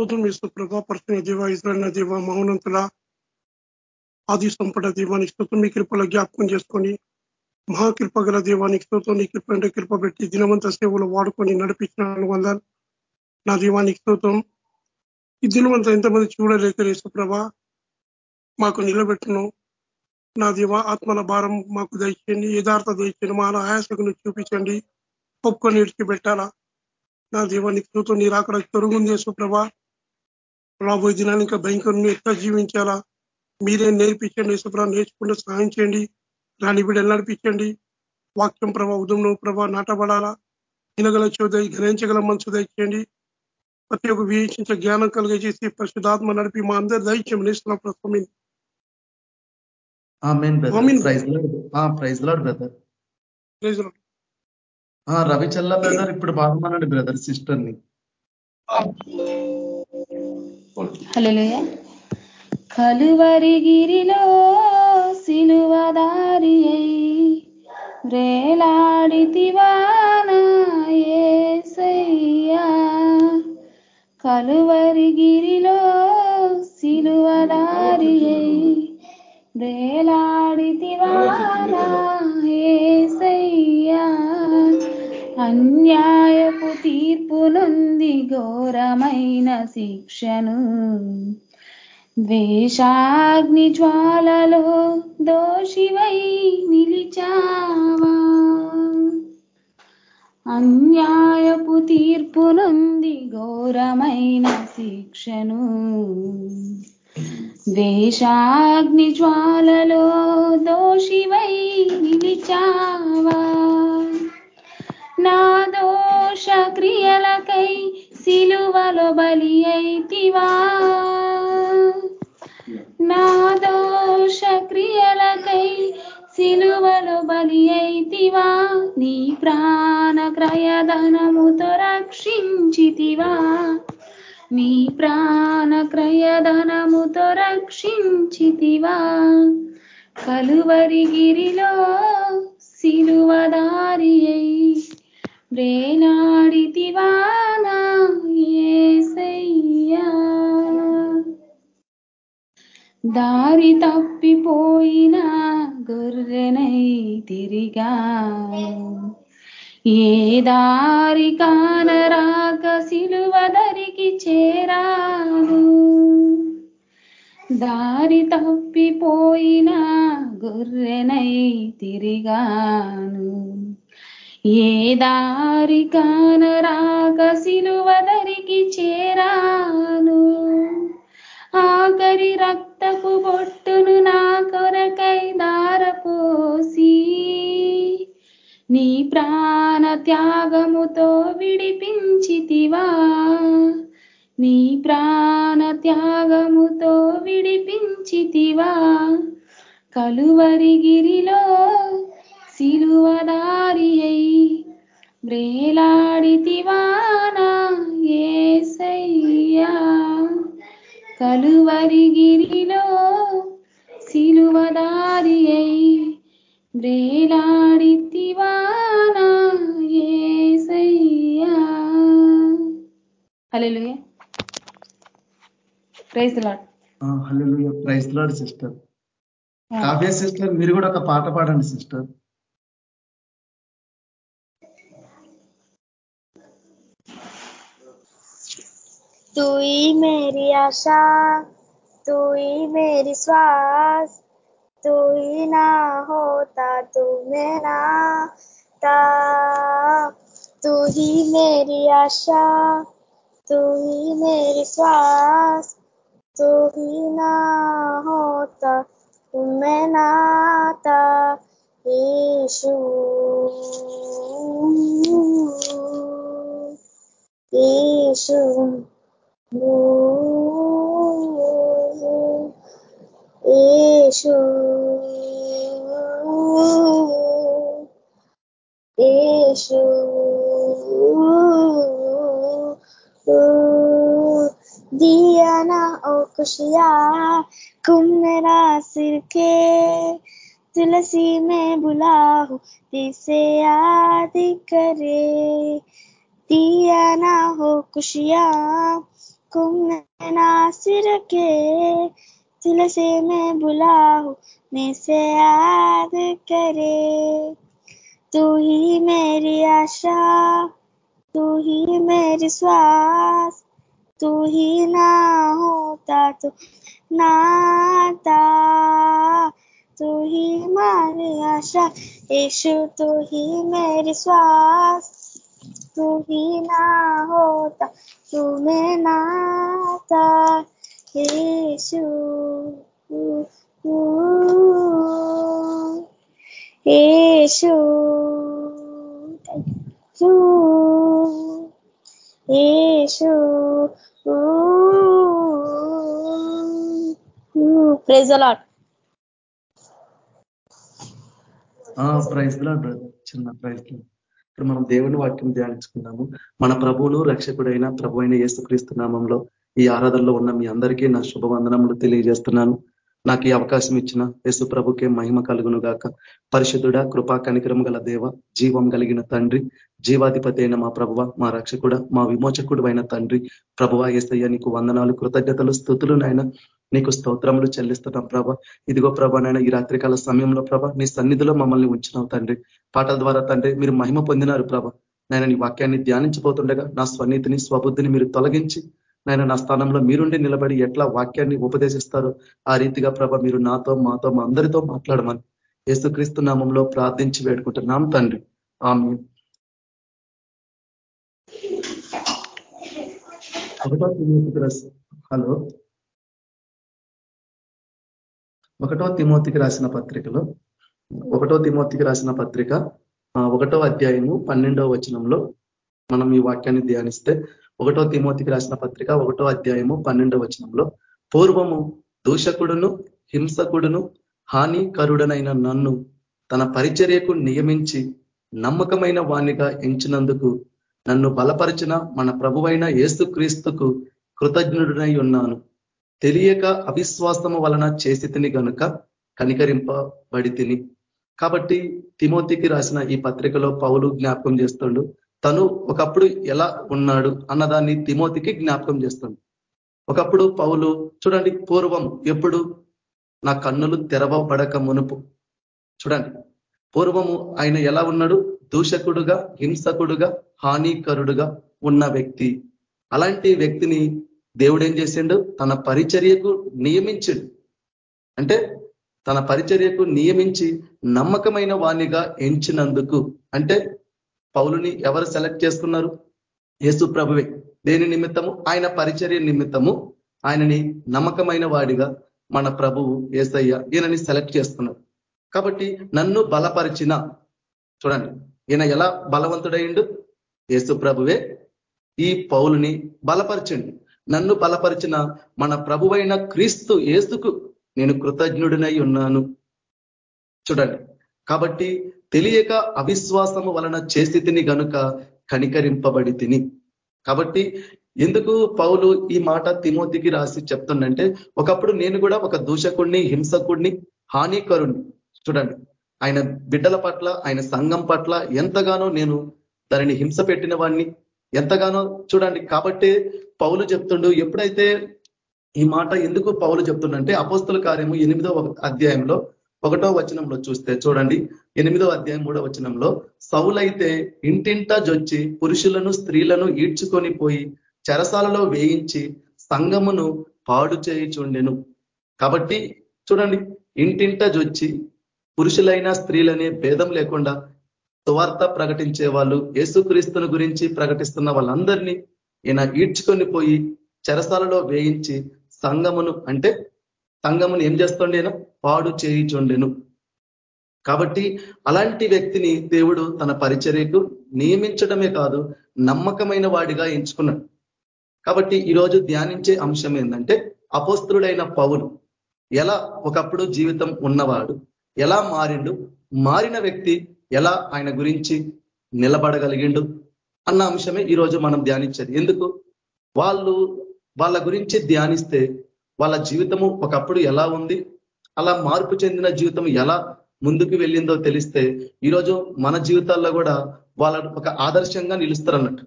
స్తోత్రం ఇస్తూ ప్రభా పరిచిన దేవ ఇజ్రాయల్ దేవ మౌనంతుల ఆది సంపట దీవానికి స్తోత్రం మీ కృపలో జ్ఞాపకం చేసుకొని మహాకృప గల దీవానికి స్తోత్రం నీ కృప అంటే కృప పెట్టి దినవంత సేవలు వాడుకొని నడిపించిన వందలు నా దీవానికి స్తోత్రం. ఈ దినవంతా ఎంతమంది చూడలేక ప్రభ మాకు నిలబెట్టును. నా దీవ ఆత్మల భారం మాకు దయచేయండి యథార్థ దయచేయండి మా ఆయాసకును చూపించండి ఒప్పుకొని పెట్టాలా నా దీవానికి స్తోత్రం నీరు అక్కడ తొరుగుంది సుప్రభ రాబోయే దినాన్ని ఇంకా భయంకరం ఎట్లా జీవించాలా? మీరే నేర్పించండి సుప్రభ నేర్చుకుంటే సహాయం చేయండి రాని బిడ్డలు నడిపించండి. వాక్యం ప్రభా ఉదయం ప్రభా నాటబడాలా? వినగల చోదయ గ్రహించగల మనసు దయచేయండి. ప్రతి ఒక్క వీక్షించే జ్ఞానం కలిగజేసి పరిశుధాత్మ నడిపి మా అందరి దైత్యం నేస్తున్న ప్రస్తుతం రవి చల్ల బ్రదర్. ఇప్పుడు బాగున్నానండి బ్రదర్ సిస్టర్ని హలో కలువరిగిరిలో సిలువదారి అయి రేలాడితివానయ్యా కలువరిగిరిలో సిలువదారి రేలాడితివానయ్యా అన్యాయపు అన్యాయ తీర్పులుంది ఘోరమైన శిక్షను. ద్వేషాగ్ని జ్వాలలో దోషివై నిలిచావా? అన్యాయపు తీర్పునుంది ఘోరమైన శిక్షను. ద్వేషాగ్ని జ్వాలలో దోషివై నిలిచావా? నా దోష క్రియలకై సిలువలో బలి అయితివా? నా దోష క్రియలకై సిలువలో బలి అయితివా? నీ ప్రాణ క్రయధనముతో రక్షించితివా నీ ప్రాణ క్రయధనముతో రక్షించితివా కలువరిగిరిలో సిలువదారి అయి వేలాడితివానా ఏసయ్యా? దారి తప్పిపోయిన గొర్రెనై తిరిగా ఏ దారి కానరాక సిలువదరికి చేరాను. దారి తప్పిపోయిన గొర్రెనై తిరిగాను. ఏ దారి కానరాక సిలువదరికి చేరాను. ఆఖరి రక్తపు బొట్టును నా కొరకై దారపోసి నీ ప్రాణ త్యాగముతో విడిపించితివా. నీ ప్రాణ త్యాగముతో విడిపించితివా. కలువరిగిరిలో అయి వ్రేలాడితివానా ఏసయ్యా. కలువరిగిరిలో సిలువదారి అయి వ్రేలాడితివానా Yesayya. Hallelujah. Praise Lord hallelujah. Praise Lord sister. Kavya sister మీరు కూడా ఒక పాట పాడండి సిస్టర్. तू ही मेरी आशा, तू ही मेरी श्वास, तू ही ना होता तू मेरा ता। तू ही मेरी आशा, तू ही मेरी श्वास, तू ही ना होता तू मैं नाता यीशु। यीशु। యేషు యేషు दिया ना ओ खुशिया कुम मेरा सिर के तुलसी में बुलाऊ जिसे याद करे दिया ना हो खुशिया कुमना सिर के दिल से मैं बुला हूँ मैं से याद करे। तू ही मेरी आशा, तू ही मेरी श्वास तू ही ना होता तो नाता। तू ही मारी आशा यीशु तू ही मेरी श्वास तू ही ना होता तू में नाता यीशु यीशु यीशु ప్రైజ్ అలాట్ ప్రైజ్ బ్రదర్ చిన్న ప్రైజ్ ఇప్పుడు మనం దేవుని వాక్యం ధ్యానించుకున్నాము మన ప్రభువును రక్షకుడైన ప్రభు అయిన యేసుక్రీస్తు నామంలో ఈ ఆరాధనలో ఉన్న మీ అందరికీ నా శుభవందనములు తెలియజేస్తున్నాను. నాకు ఈ అవకాశం ఇచ్చిన యేసు ప్రభుకే మహిమ కలుగును గాక పరిశుద్ధుడ కృపా కనికరం గల దేవ జీవం కలిగిన తండ్రి జీవాధిపతి అయిన మా ప్రభువ మా రక్షకుడ మా విమోచకుడు అయిన తండ్రి ప్రభువ ఏసయ్య నీకు వందనాలు కృతజ్ఞతలు స్థుతులు నాయన. నీకు స్తోత్రములు చెల్లిస్తున్నాం ప్రభ. ఇదిగో ప్రభ నాయన ఈ రాత్రికాల సమయంలో ప్రభ నీ సన్నిధిలో మమ్మల్ని ఉంచినావు తండ్రి. పాటల ద్వారా తండ్రి మీరు మహిమ పొందినారు ప్రభ. నేను నీ వాక్యాన్ని ధ్యానించిపోతుండగా నా స్వనీతిని స్వబుద్ధిని మీరు తొలగించి నేను నా స్థానంలో మీరుండి నిలబడి ఎట్లా వాక్యాన్ని ఉపదేశిస్తారో ఆ రీతిగా ప్రభ మీరు నాతో మాతో మా అందరితో మాట్లాడమని యేసుక్రీస్తు నామంలో ప్రార్థించి వేడుకుంటున్నాం తండ్రి. ఆమె తిమోతికి హలో. ఒకటో తిమోతికి రాసిన పత్రికలో ఒకటో తిమోతికి రాసిన పత్రిక ఒకటో అధ్యాయము పన్నెండవ వచనంలో మనం ఈ వాక్యాన్ని ధ్యానిస్తే ఒకటో తిమోతికి రాసిన పత్రిక ఒకటో అధ్యాయము పన్నెండవ వచనంలో పూర్వము దూషకుడును హింసకుడును హానికరుడనైన నన్ను తన పరిచర్యకు నియమించి నమ్మకమైన వాణిగా ఎంచినందుకు నన్ను బలపరిచిన మన ప్రభువైన ఏసుక్రీస్తుకు కృతజ్ఞుడనై ఉన్నాను. తెలియక అవిశ్వాసము వలన చేసి తిని గనుక కనికరింపబడి తిని కాబట్టి తిమోతికి రాసిన ఈ పత్రికలో పౌలు జ్ఞాపకం చేస్తుండు తను ఒకప్పుడు ఎలా ఉన్నాడు అన్నదాన్ని తిమోతికి జ్ఞాపకం చేస్తుండు. ఒకప్పుడు పౌలు చూడండి పూర్వం ఎప్పుడు నా కన్నులు తెరవబడక మునుపు. చూడండి పూర్వము ఆయన ఎలా ఉన్నాడు? దూషకుడుగా హింసకుడుగా హానికరుడుగా ఉన్న వ్యక్తి. అలాంటి వ్యక్తిని దేవుడు ఏం చేసిండు? తన పరిచర్యకు నియమించిండు. అంటే తన పరిచర్యకు నియమించి నమ్మకమైన వాణిగా ఎంచినందుకు. అంటే పౌలుని ఎవరు సెలెక్ట్ చేసుకున్నారు? యేసు ప్రభువే. దేని నిమిత్తము? ఆయన పరిచర్య నిమిత్తము ఆయనని నమ్మకమైన వాడిగా మన ప్రభువు ఏసయ్య ఈయనని సెలెక్ట్ చేసుకున్నాడు. కాబట్టి నన్ను బలపరిచిన చూడండి ఈయన ఎలా బలవంతుడైండు యేసు ప్రభువే ఈ పౌలుని బలపరచండి. నన్ను బలపరిచిన మన ప్రభువైన క్రీస్తు ఏసుకు నేను కృతజ్ఞుడినై ఉన్నాను. చూడండి. కాబట్టి తెలియక అవిశ్వాసము వలన చేస్థితిని గనుక కనికరింపబడి తిని కాబట్టి ఎందుకు పౌలు ఈ మాట తిమోతికి రాసి చెప్తుండంటే ఒకప్పుడు నేను కూడా ఒక దూషకుడిని హింసకుడిని హానికరుణ్ణి. చూడండి. ఆయన బిడ్డల పట్ల ఆయన సంఘం పట్ల ఎంతగానో నేను దానిని హింస పెట్టిన వాడిని ఎంతగానో చూడండి. కాబట్టి పౌలు చెప్తుండు ఎప్పుడైతే ఈ మాట ఎందుకు పౌలు చెప్తుండంటే అపోస్తుల కార్యము ఎనిమిదో అధ్యాయంలో ఒకటో వచనంలో చూస్తే చూడండి. ఎనిమిదో అధ్యాయం మూడో వచనంలో సౌలైతే ఇంటింటా జొచ్చి పురుషులను స్త్రీలను ఈడ్చుకొని పోయి చెరసాలలో వేయించి సంగమును పాడు చేయుచుండెను. కాబట్టి చూడండి ఇంటింట జొచ్చి పురుషులైన స్త్రీలనే భేదం లేకుండా సువార్త ప్రకటించే వాళ్ళు యేసుక్రీస్తుని గురించి ప్రకటిస్తున్న వాళ్ళందరినీ ఈయన ఈడ్చుకొని పోయి చెరసాలలో వేయించి సంగమును అంటే సంగమును ఏం చేస్తుండేనా పాడు చేయిచుండెను. కాబట్టి అలాంటి వ్యక్తిని దేవుడు తన పరిచర్యకు నియమించడమే కాదు నమ్మకమైన వాడిగా ఎంచుకున్నాడు. కాబట్టి ఈరోజు ధ్యానించే అంశం ఏంటంటే అపోస్తుడైన పౌలు ఎలా ఒకప్పుడు జీవితం ఉన్నవాడు ఎలా మారిండు మారిన వ్యక్తి ఎలా ఆయన గురించి నిలబడగలిగిండు అన్న అంశమే ఈరోజు మనం ధ్యానించేది. ఎందుకు? వాళ్ళు వాళ్ళ గురించి ధ్యానిస్తే వాళ్ళ జీవితము ఒకప్పుడు ఎలా ఉంది? అలా మార్పు చెందిన జీవితం ఎలా ముందుకు వెళ్ళిందో తెలిస్తే ఈరోజు మన జీవితాల్లో కూడా వాళ్ళ ఒక ఆదర్శంగా నిలుస్తారు అన్నట్టు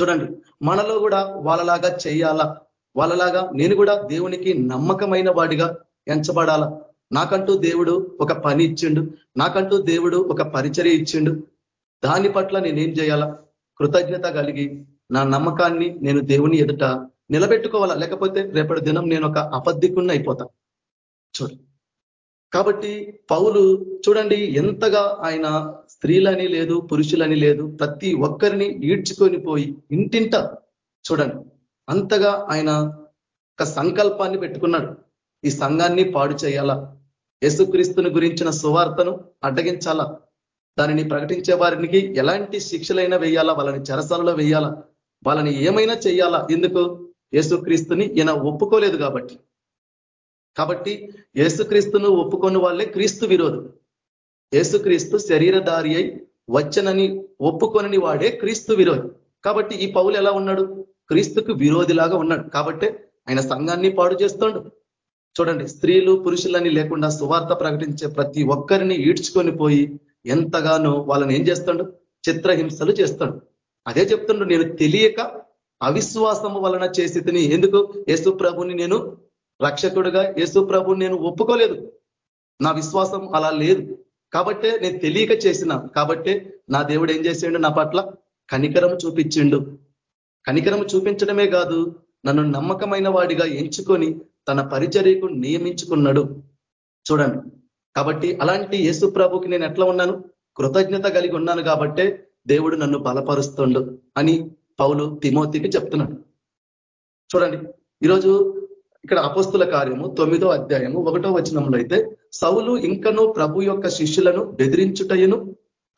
చూడండి మనలో కూడా వాళ్ళలాగా చేయాలా? వాళ్ళలాగా నేను కూడా దేవునికి నమ్మకమైన వాడిగా ఎంచబడాలా? నాకంటూ దేవుడు ఒక పని ఇచ్చిండు. నాకంటూ దేవుడు ఒక పరిచర్య ఇచ్చిండు. దాని పట్ల నేనేం చేయాలా? కృతజ్ఞత కలిగి నా నమ్మకాన్ని నేను దేవుని ఎదుట నిలబెట్టుకోవాలా? లేకపోతే రేపటి దినం నేను ఒక అబద్ధికుణ్ణి అయిపోతా. చూడు. కాబట్టి పౌలు చూడండి ఎంతగా ఆయన స్త్రీలని లేదు పురుషులని లేదు ప్రతి ఒక్కరిని ఈడ్చుకొని పోయి ఇంటింట చూడండి. అంతగా ఆయన ఒక సంకల్పాన్ని పెట్టుకున్నాడు. ఈ సంఘాన్ని పాడు చేయాలా? యేసుక్రీస్తుని గురించిన సువార్తను అడ్డగించాలా? దానిని ప్రకటించే వారికి ఎలాంటి శిక్షలైనా వేయాలా? వాళ్ళని చెరసాలలో వేయాలా? వాళ్ళని ఏమైనా చేయాలా? ఎందుకు? యేసుక్రీస్తుని ఈయన ఒప్పుకోలేదు కాబట్టి. కాబట్టి యేసుక్రీస్తును ఒప్పుకొని వాళ్ళే క్రీస్తు విరోధం యేసుక్రీస్తు శరీరధారి అయి వచ్చనని ఒప్పుకొనని వాడే క్రీస్తు విరోధి. కాబట్టి ఈ పౌలు ఎలా ఉన్నాడు? క్రీస్తుకు విరోధిలాగా ఉన్నాడు. కాబట్టి ఆయన సంఘాన్ని పాడు చేస్తాడు. చూడండి స్త్రీలు పురుషులని లేకుండా సువార్త ప్రకటించే ప్రతి ఒక్కరిని ఈడ్చుకొని పోయి ఎంతగానో వాళ్ళని ఏం చేస్తాడు? చిత్రహింసలు చేస్తాడు. అదే చెప్తుండు నేను తెలియక అవిశ్వాసము వలన చేసి తిని ఎందుకు? యేసు ప్రభుని నేను రక్షకుడుగా యేసు ప్రభుని నేను ఒప్పుకోలేదు. నా విశ్వాసం అలా లేదు. కాబట్టే నేను తెలియక చేసిన. కాబట్టే నా దేవుడు ఏం చేసిండు? నా పట్ల కనికరం చూపించిండు. కనికరం చూపించడమే కాదు నన్ను నమ్మకమైన వాడిగా ఎంచుకొని తన పరిచర్యకు నియమించుకున్నాడు. చూడండి. కాబట్టి అలాంటి యేసు ప్రభుకి నేను ఎట్లా ఉన్నాను? కృతజ్ఞత కలిగి ఉన్నాను కాబట్టే దేవుడు నన్ను బలపరుస్తుండు అని పౌలు తిమోతికి చెప్తున్నాడు. చూడండి ఈరోజు ఇక్కడ అపస్తుల కార్యము తొమ్మిదో అధ్యాయము ఒకటో వచనంలో అయితే సౌలు ఇంకనూ ప్రభు యొక్క శిష్యులను బెదిరించుటయును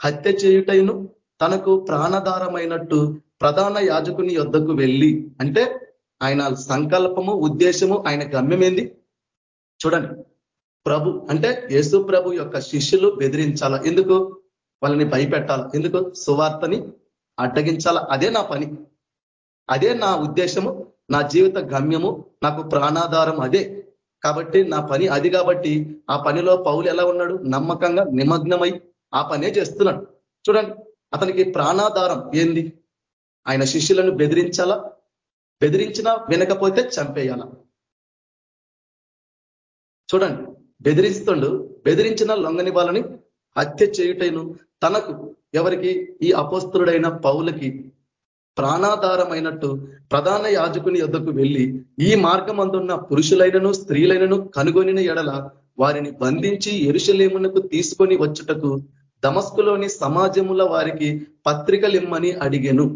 హత్య చేయుటయును తనకు ప్రాణధారమైనట్టు ప్రధాన యాజకుని యొద్దకు వెళ్ళి అంటే ఆయన సంకల్పము ఉద్దేశము ఆయన గమ్యమేంది చూడండి ప్రభు అంటే యేసు ప్రభు యొక్క శిష్యులు బెదిరించాల? ఎందుకు? వాళ్ళని భయపెట్టాలి? ఎందుకు? సువార్తని అడ్డగించాల? అదే నా పని. అదే నా ఉద్దేశము నా జీవిత గమ్యము నాకు ప్రాణాధారం అదే. కాబట్టి నా పని అది కాబట్టి ఆ పనిలో పౌలు ఎలా ఉన్నాడు? నమ్మకంగా నిమగ్నమై ఆ పనే చేస్తున్నాడు. చూడండి అతనికి ప్రాణాధారం ఏంది? ఆయన శిష్యులను బెదిరించాలా? బెదిరించినా వినకపోతే చంపేయాల? చూడండి బెదిరిస్తుండు బెదిరించిన లొంగని వాళ్ళని హత్య చేయుటైను తనకు ఎవరికి ఈ అపస్తుడైన పౌలకి ప్రాణాధారమైనట్టు ప్రధాన యాజకుని యొద్దకు వెళ్ళి ఈ మార్గం అందున్న పురుషులైనను స్త్రీలైనను కనుగొనిన ఎడల వారిని బంధించి ఎరుషలేమునకు తీసుకొని వచ్చుటకు దమస్కులోని సమాజముల వారికి పత్రికలిమ్మని అడిగెను.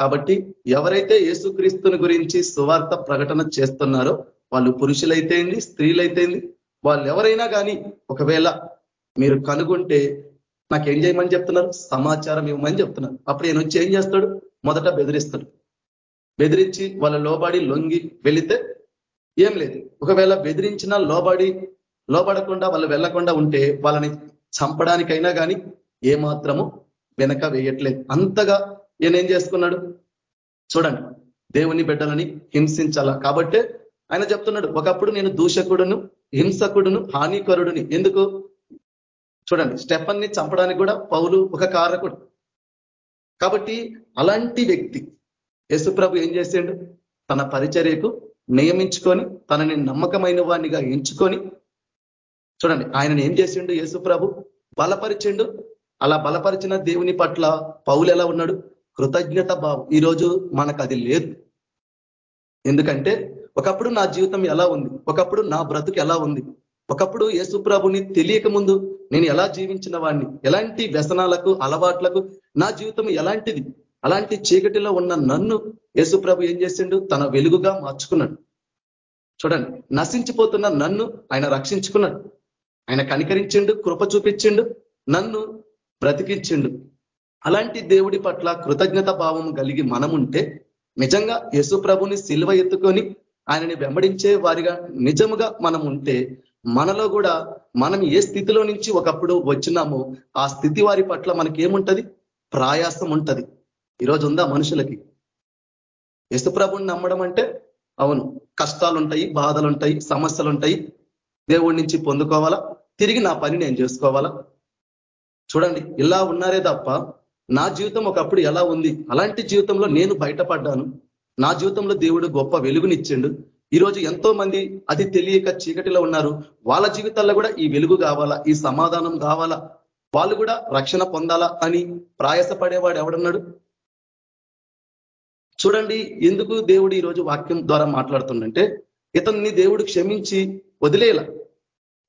కాబట్టి ఎవరైతే యేసుక్రీస్తుని గురించి సువార్త ప్రకటన చేస్తున్నారో వాళ్ళు పురుషులైతేంది స్త్రీలైతేంది వాళ్ళు ఎవరైనా కానీ ఒకవేళ మీరు కనుగొంటే నాకేం చేయమని చెప్తున్నారు? సమాచారం ఇవ్వమని చెప్తున్నారు. అప్పుడు నేను వచ్చి ఏం చేస్తాడు? మొదట బెదిరిస్తాడు. బెదిరించి వాళ్ళ లోబడి లొంగి వెళితే ఏం లేదు. ఒకవేళ బెదిరించిన లోబడి లోబడకుండా వాళ్ళు వెళ్ళకుండా ఉంటే వాళ్ళని చంపడానికైనా కానీ ఏ మాత్రము వెనక వేయట్లేదు. అంతగా ఈయన ఏం చేసుకున్నాడు? చూడండి దేవుని బిడ్డలని హింసించాల? కాబట్టే ఆయన చెప్తున్నాడు ఒకప్పుడు నేను దూషకుడును హింసకుడును హానికరుడుని. ఎందుకు? చూడండి స్టెఫన్ని చంపడానికి కూడా పౌలు ఒక కారకుడు. కాబట్టి అలాంటి వ్యక్తి యేసుప్రభు ఏం చేసిండు? తన పరిచర్యకు నియమించుకొని తనని నమ్మకమైన వాడినిగా ఎంచుకొని చూడండి ఆయనని ఏం చేసిండు యేసుప్రభు బలపరిచిండు. అలా బలపరిచిన దేవుని పట్ల పౌలు ఎలా ఉన్నాడు? కృతజ్ఞత భావం. ఈరోజు మనకు అది లేదు. ఎందుకంటే ఒకప్పుడు నా జీవితం ఎలా ఉంది? ఒకప్పుడు నా బ్రతుకు ఎలా ఉంది? ఒకప్పుడు యేసుప్రభుని తెలియక ముందు నేను ఎలా జీవించిన వాడిని ఎలాంటి వ్యసనాలకు అలవాట్లకు నా జీవితం ఎలాంటిది? అలాంటి చీకటిలో ఉన్న నన్ను యేసుప్రభు ఏం చేసిండు? తన వెలుగుగా మార్చుకున్నాడు. చూడండి నశించిపోతున్న నన్ను ఆయన రక్షించుకున్నాడు. ఆయన కనికరించిండు కృప చూపించిండు నన్ను బ్రతికించిండు. అలాంటి దేవుడి పట్ల కృతజ్ఞత భావం కలిగి మనముంటే నిజంగా యేసుప్రభుని శిల్వ సిల్వ ఎత్తుకొని ఆయనని వెంబడించే వారిగా నిజముగా మనం ఉంటే మనలో కూడా మనం ఏ స్థితిలో నుంచి ఒకప్పుడు వచ్చినామో ఆ స్థితి వారి పట్ల మనకి ఏముంటది ప్రయాసం ఉంటది. ఈరోజు ఉందా మనుషులకి? యశుప్రభుని నమ్మడం అంటే అవును కష్టాలు ఉంటాయి బాధలు ఉంటాయి సమస్యలు ఉంటాయి దేవుడి నుంచి పొందుకోవాలా? తిరిగి నా పని నేను చేసుకోవాలా? చూడండి ఇలా ఉన్నారే తప్ప నా జీవితం ఒకప్పుడు ఎలా ఉంది? అలాంటి జీవితంలో నేను బయటపడ్డాను. నా జీవితంలో దేవుడు గొప్ప వెలుగునిచ్చిండు. ఈరోజు ఎంతో మంది అది తెలియక చీకటిలో ఉన్నారు. వాళ్ళ జీవితాల్లో కూడా ఈ వెలుగు కావాలా? ఈ సమాధానం కావాలా? వాళ్ళు కూడా రక్షణ పొందాలా అని ప్రయాసపడేవాడు ఎవడన్నాడు? చూడండి ఎందుకు దేవుడు ఈరోజు వాక్యం ద్వారా మాట్లాడుతుండంటే ఇతన్ని దేవుడు క్షమించి వదిలేలా.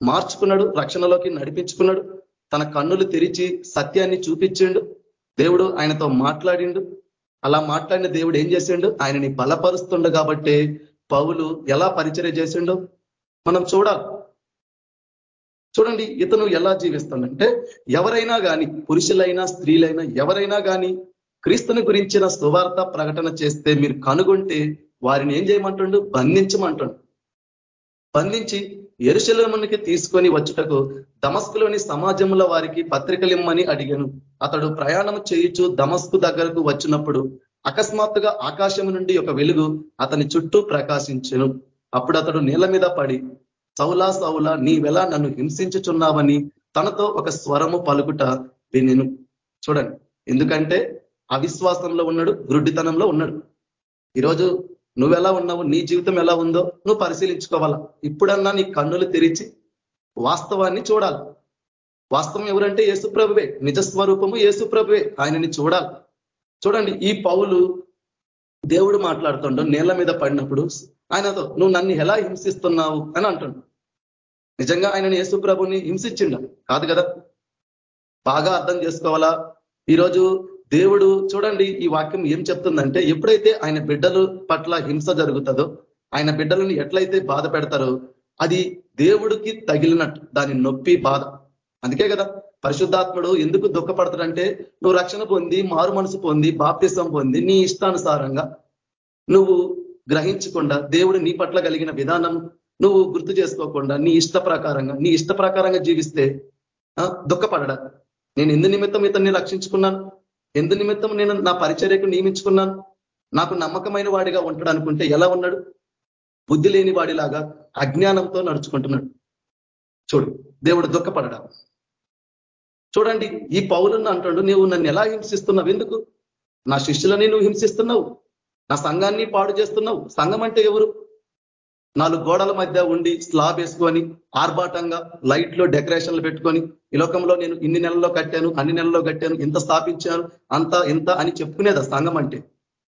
మార్చుకున్నాడు రక్షణలోకి నడిపించుకున్నాడు. తన కన్నులు తెరిచి సత్యాన్ని చూపించిండు. దేవుడు ఆయనతో మాట్లాడిండు. అలా మాట్లాడిన దేవుడు ఏం చేసిండు? ఆయనని బలపరుస్తుండు కాబట్టి పౌలు ఎలా పరిచర్య చేసిండో మనం చూడాలి. చూడండి ఇతను ఎలా జీవిస్తాడంటే ఎవరైనా కానీ పురుషులైనా స్త్రీలైనా ఎవరైనా కానీ క్రీస్తుని గురించిన సువార్త ప్రకటన చేస్తే మీరు కనుగొంటే వారిని ఏం చేయమంటుండు? బంధించమంటుండు. బంధించి ఎరుశలమునికి తీసుకొని వచ్చుటకు దమస్కులోని సమాజంలో వారికి పత్రికలిమ్మని అడిగాను. అతడు ప్రయాణం చేయొచ్చు దమస్కు దగ్గరకు వచ్చినప్పుడు అకస్మాత్తుగా ఆకాశం నుండి ఒక వెలుగు అతని చుట్టూ ప్రకాశించను. అప్పుడు అతడు నీళ్ళ మీద పడి సౌలా సౌలా నీవెలా నన్ను హింసించుచున్నావని తనతో ఒక స్వరము పలుకుట వినిను. చూడండి ఎందుకంటే అవిశ్వాసంలో ఉన్నాడు గురుడితనంలో ఉన్నాడు. ఈరోజు నువ్వెలా ఉన్నావు నీ జీవితం ఎలా ఉందో నువ్వు పరిశీలించుకోవాలా? ఇప్పుడన్నా నీ కన్నులు తెరిచి వాస్తవాన్ని చూడాలి. వాస్తవం ఎవరంటే యేసుప్రభువే నిజస్వరూపము యేసుప్రభువే ఆయనని చూడాలి. చూడండి ఈ పౌలు దేవుడు మాట్లాడుతుండో నేల మీద పడినప్పుడు ఆయనతో నువ్వు నన్ను ఎలా హింసిస్తున్నావు? అని అంటుండు. నిజంగా ఆయనని యేసుప్రభుని హింసించిండ. కాదు కదా? బాగా అర్థం చేసుకోవాలా? ఈరోజు దేవుడు చూడండి ఈ వాక్యం ఏం చెప్తుందంటే ఎప్పుడైతే ఆయన బిడ్డలు పట్ల హింస జరుగుతుందో ఆయన బిడ్డలను ఎట్లయితే బాధ పెడతారో అది దేవుడికి తగిలినట్టు దాని నొప్పి బాధ. అందుకే కదా? పరిశుద్ధాత్ముడు ఎందుకు దుఃఖపడతాడంటే నువ్వు రక్షణ పొంది మారు మనసు పొంది బాప్తిసం పొంది నీ ఇష్టానుసారంగా నువ్వు గ్రహించకుండా దేవుడు నీ పట్ల కలిగిన విధానం నువ్వు గుర్తు చేసుకోకుండా నీ ఇష్ట ప్రకారంగా నీ ఇష్ట ప్రకారంగా జీవిస్తే దుఃఖపడడా? నేను ఎందు నిమిత్తం ఇతన్ని రక్షించుకున్నాను? ఎందు నిమిత్తం నేను నా పరిచర్యకు నియమించుకున్నాను? నాకు నమ్మకమైన వాడిగా ఉంటాడు అనుకుంటే ఎలా ఉన్నాడు? బుద్ధి లేని వాడిలాగా అజ్ఞానంతో నడుచుకుంటున్నాడు. చూడు దేవుడు దుఃఖపడడా? చూడండి ఈ పౌరులను అంటాడు నువ్వు నన్ను ఎలా హింసిస్తున్నావు? ఎందుకు? నా శిష్యులని నువ్వు హింసిస్తున్నావు? నా సంఘాన్ని పాడు చేస్తున్నావు? సంఘం అంటే ఎవరు? నాలుగు గోడల మధ్య ఉండి స్లాబ్ వేసుకొని ఆర్భాటంగా లైట్లు డెకరేషన్లు పెట్టుకొని ఈ లోకంలో నేను ఇన్ని నెలల్లో కట్టాను అన్ని నెలల్లో కట్టాను ఇంత స్థాపించాను అంత ఇంత అని చెప్పుకునేది సంఘం అంటే.